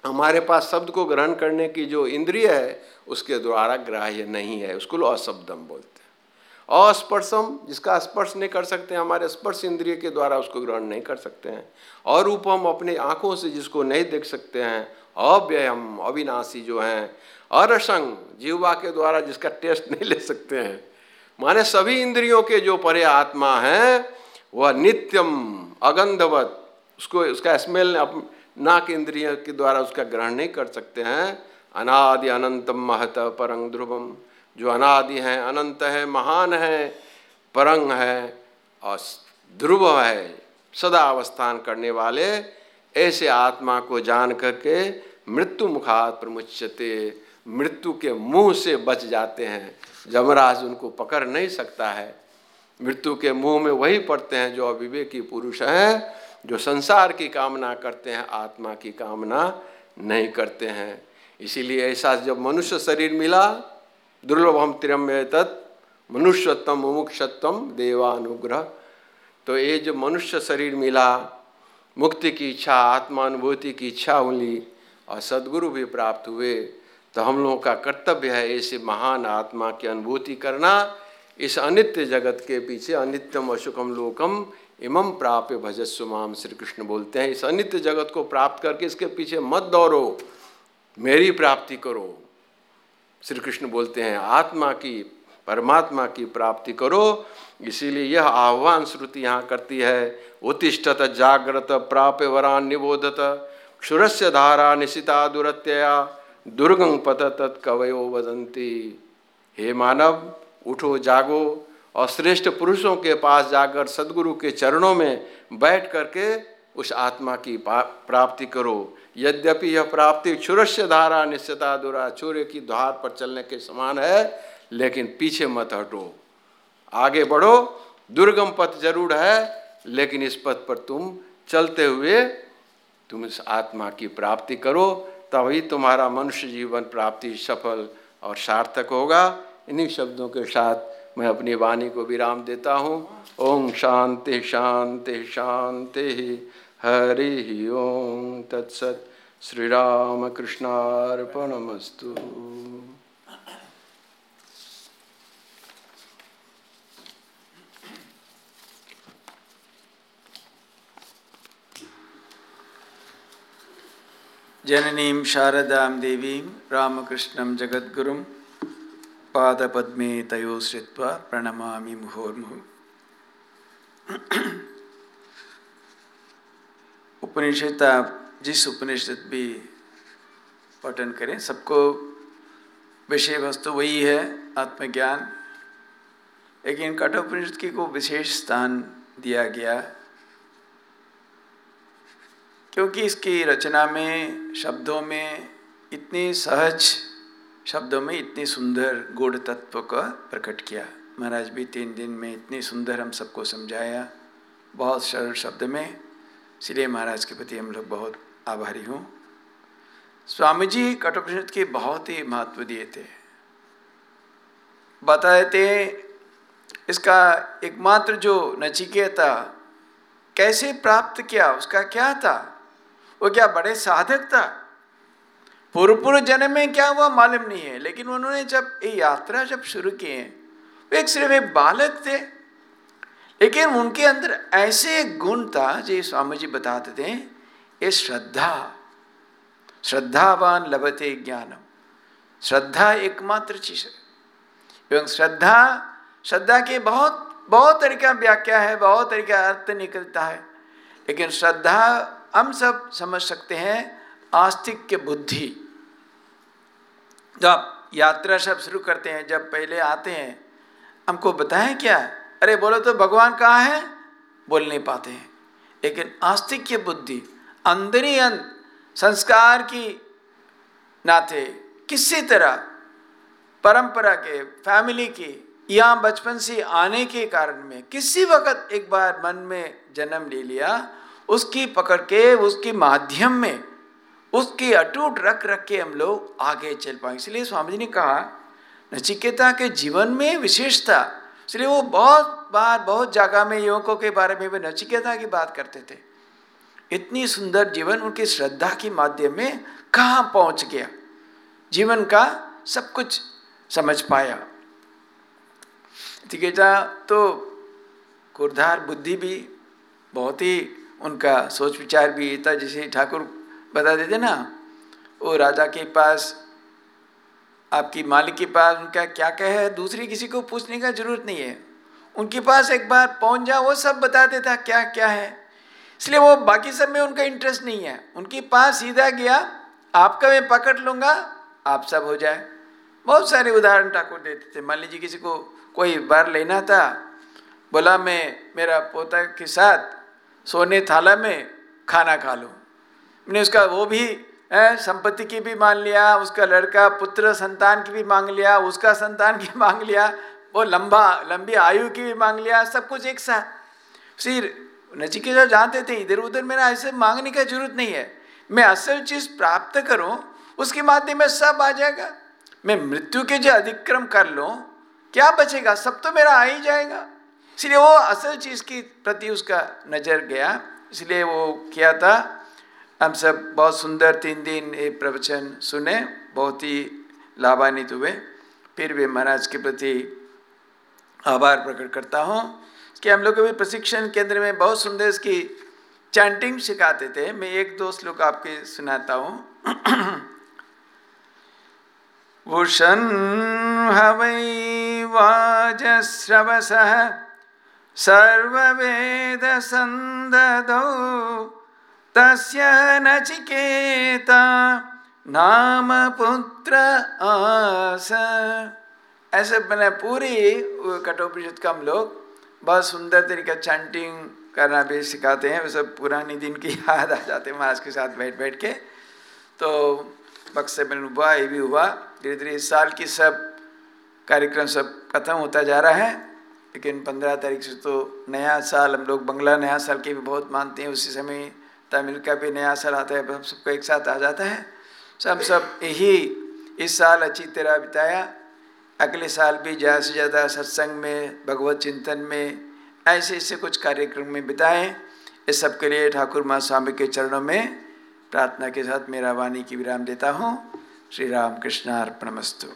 हमारे पास शब्द को ग्रहण करने की जो इंद्रिय है, उसके द्वारा ग्राह्य नहीं है। उसको लो अशब्दम बोलते अस्पर्शम, जिसका स्पर्श नहीं कर सकते, हमारे स्पर्श इंद्रिय के द्वारा उसको ग्रहण नहीं कर सकते हैं। और रूप हम अपने आँखों से जिसको नहीं देख सकते हैं, अव्ययम, अविनाशी जो हैं। अरसंग, जीवा के द्वारा जिसका टेस्ट नहीं ले सकते हैं। माने सभी इंद्रियों के जो परे आत्मा हैं, वह नित्यम, अगंधवत, उसको, उसका स्मेल नाक इंद्रिय के द्वारा उसका ग्रहण नहीं कर सकते हैं। अनादि अनंतम महत परंग ध्रुवम। जो अनादि हैं, अनंत है, महान है, परंग है और ध्रुव है, सदा अवस्थान करने वाले, ऐसे आत्मा को जान करके मृत्यु मुखात प्रमुचते मृत्यु के मुँह से बच जाते हैं। जमराज उनको पकड़ नहीं सकता है। मृत्यु के मुँह में वही पड़ते हैं जो अविवेकी पुरुष हैं, जो संसार की कामना करते हैं, आत्मा की कामना नहीं करते हैं। इसीलिए ऐसा जब मनुष्य शरीर मिला दुर्लभम तिरम्य तत् मनुष्यत्म मुमुक्षत्म देवानुग्रह। तो ये जो मनुष्य शरीर मिला, मुक्ति की इच्छा, आत्मानुभूति की इच्छा हुई और सदगुरु भी प्राप्त हुए तो हम लोगों का कर्तव्य है ऐसे महान आत्मा की अनुभूति करना, इस अनित्य जगत के पीछे अनित्यम अशुकम लोकम इमम प्राप्य भजस्व माम श्री कृष्ण बोलते हैं, इस अनित्य जगत को प्राप्त करके इसके पीछे मत दौड़ो मेरी प्राप्ति करो। श्री कृष्ण बोलते हैं, आत्मा की, परमात्मा की प्राप्ति करो। इसीलिए यह आह्वान श्रुति यहाँ करती है, उत्तिष्ठत जागृत प्राप्य वरान निबोधत, क्षुरस्य धारा निशिता दुरत्यया, दुर्गं पत तत्कवयो वदंती हे मानव, उठो, जागो और श्रेष्ठ पुरुषों के पास जाकर सदगुरु के चरणों में बैठ करके उस आत्मा की प्राप्ति करो। यद्यपि यह प्राप्ति क्षुरस्य धारा निश्चता दुरा चूर्य की द्वार पर चलने के समान है, लेकिन पीछे मत हटो। आगे बढ़ो, दुर्गम पथ ज़रूर है, लेकिन इस पथ पर तुम चलते हुए तुम इस आत्मा की प्राप्ति करो, तभी तुम्हारा मनुष्य जीवन प्राप्ति सफल और सार्थक होगा। इन्हीं शब्दों के साथ मैं अपनी वाणी को विराम देता हूँ। ओम शांति शांति शांति। हरि ओम तत्सत श्री राम कृष्णार्पणमस्तु जननीं शारदां देवीं रामकृष्णं जगद्गुरुं पादपद्मे तयो श्रित्वा प्रणमामि मुहोर्मुहुः। उपनिषद आप जिस उपनिषद भी पठन करें, सबको विषय वस्तु वही है, आत्मज्ञान। लेकिन कठोपनिषद की को विशेष स्थान दिया गया, क्योंकि इसकी रचना में, शब्दों में इतनी सहज, शब्दों में इतनी सुंदर गुड़ तत्व का प्रकट किया। महाराज भी तीन दिन में इतनी सुंदर हम सबको समझाया, बहुत सरल शब्द में। इसलिए महाराज के प्रति हम लोग बहुत आभारी हूँ। स्वामी जी कठोपनिषद के बहुत ही महत्व दिए थे। बताए थे, इसका एकमात्र जो नचिकेता कैसे प्राप्त किया, उसका क्या था? वो क्या बड़े साधक था? पूर्व पूर्व जन्म में क्या हुआ मालूम नहीं है, लेकिन उन्होंने जब ये यात्रा जब शुरू किए वो एक सिर्फ़ एक बालक थे। लेकिन उनके अंदर ऐसे गुण था जो स्वामी जी बताते थे, ये श्रद्धा। श्रद्धावान लभते ज्ञानम। श्रद्धा एकमात्र चीज़ है। एवं श्रद्धा श्रद्धा के बहुत बहुत तरीका व्याख्या है, बहुत तरीका अर्थ निकलता है। लेकिन श्रद्धा हम सब समझ सकते हैं आस्तिक के बुद्धि जब यात्रा सब शुरू करते हैं, जब पहले आते हैं, हमको बताएँ क्या? अरे बोलो तो भगवान कहाँ है? बोल नहीं पाते हैं। लेकिन आस्तिक बुद्धि, अंदर ही अंत, संस्कार की नाते, किसी तरह, परंपरा के, फैमिली की, या बचपन से आने के कारण में, किसी वक्त एक बार मन में जन्म ले लिया, उसकी पकड़ के, उसके माध्यम में, उसकी अटूट रख रख के हम लोग आगे चल पाएँगे इसलिए स्वामी जी ने कहा, नचिकेता के जीवन में विशेषता इसलिए वो बहुत बार, बहुत जगह में युवकों के बारे में वे नचिकेता की बात करते थे। इतनी सुंदर जीवन उनकी श्रद्धा के माध्यम में कहाँ पहुँच गया? जीवन का सब कुछ समझ पाया। तिकेजा तो कुरधार बुद्धि भी, बहुत ही उनका सोच विचार भी था। जैसे ठाकुर बता देते ना, वो राजा के पास आपकी मालिक के पास उनका क्या क्या है? दूसरी किसी को पूछने का ज़रूरत नहीं है। उनके पास एक बार पहुँच जाओ, वो सब बता देता क्या क्या है। इसलिए वो बाकी सब में उनका इंटरेस्ट नहीं है। उनके पास सीधा गया, आपका मैं पकड़ लूँगा, आप सब हो जाए। बहुत सारे उदाहरण ठाकुर देते थे। मान लीजिए किसी को कोई बार लेना था, बोला, मैं, मेरा पोता के साथ सोने थाला में खाना खा लूँ। मैंने उसका वो भी संपत्ति की भी मान लिया, उसका लड़का, पुत्र, संतान की भी मांग लिया, उसका संतान की मांग लिया, वो लंबा, लंबी आयु की भी मांग लिया, सब कुछ एक साथ फिर नचिकेता जानते थे, इधर उधर मेरा ऐसे मांगने का ज़रूरत नहीं है। मैं असल चीज़ प्राप्त करूँ, उसके माध्यम में सब आ जाएगा। मैं मृत्यु के जो अधिक्रम कर लूँ, क्या बचेगा? सब तो मेरा आ ही जाएगा। इसलिए वो असल चीज़ की प्रति उसका नज़र गया। इसलिए वो किया था हम सब बहुत सुंदर तीन दिन ये प्रवचन सुने, बहुत ही लाभान्वित हुए। फिर भी महाराज के प्रति आभार प्रकट करता हूँ कि हम लोग अभी प्रशिक्षण केंद्र में बहुत सुंदर इसकी चैंटिंग सिखाते थे। मैं एक दो श्लोक आपके सुनाता हूँ। उषन् हवै वाजस्रवसः सर्ववेदसन्ददौ तस्य नचिकेता नाम पुत्र आस। ऐसे मैंने पूरी कठोपनिषद का हम लोग बहुत सुंदर तरीके चैंटिंग करना भी सिखाते हैं। वो सब पुरानी दिन की याद आ जाते हैं महाराज के साथ बैठ बैठ के। तो बक्से में हुआ, ये भी हुआ। धीरे धीरे इस साल की सब कार्यक्रम सब खत्म होता जा रहा है। लेकिन पंद्रह तारीख से तो नया साल, हम लोग बंगला नया साल के भी बहुत मानते हैं। उसी समय तमिल का भी नया साल आता है हम सबको एक साथ आ जाता है। सब सब यही इस साल अच्छी तरह बिताया। अगले साल भी ज़्यादा से ज़्यादा सत्संग में, भगवत चिंतन में, ऐसे ऐसे कुछ कार्यक्रम में बिताएँ। इस सब के लिए ठाकुर माँ स्वामी के चरणों में प्रार्थना के साथ मेरा वाणी की विराम देता हूँ। श्री राम कृष्णार्पणमस्तु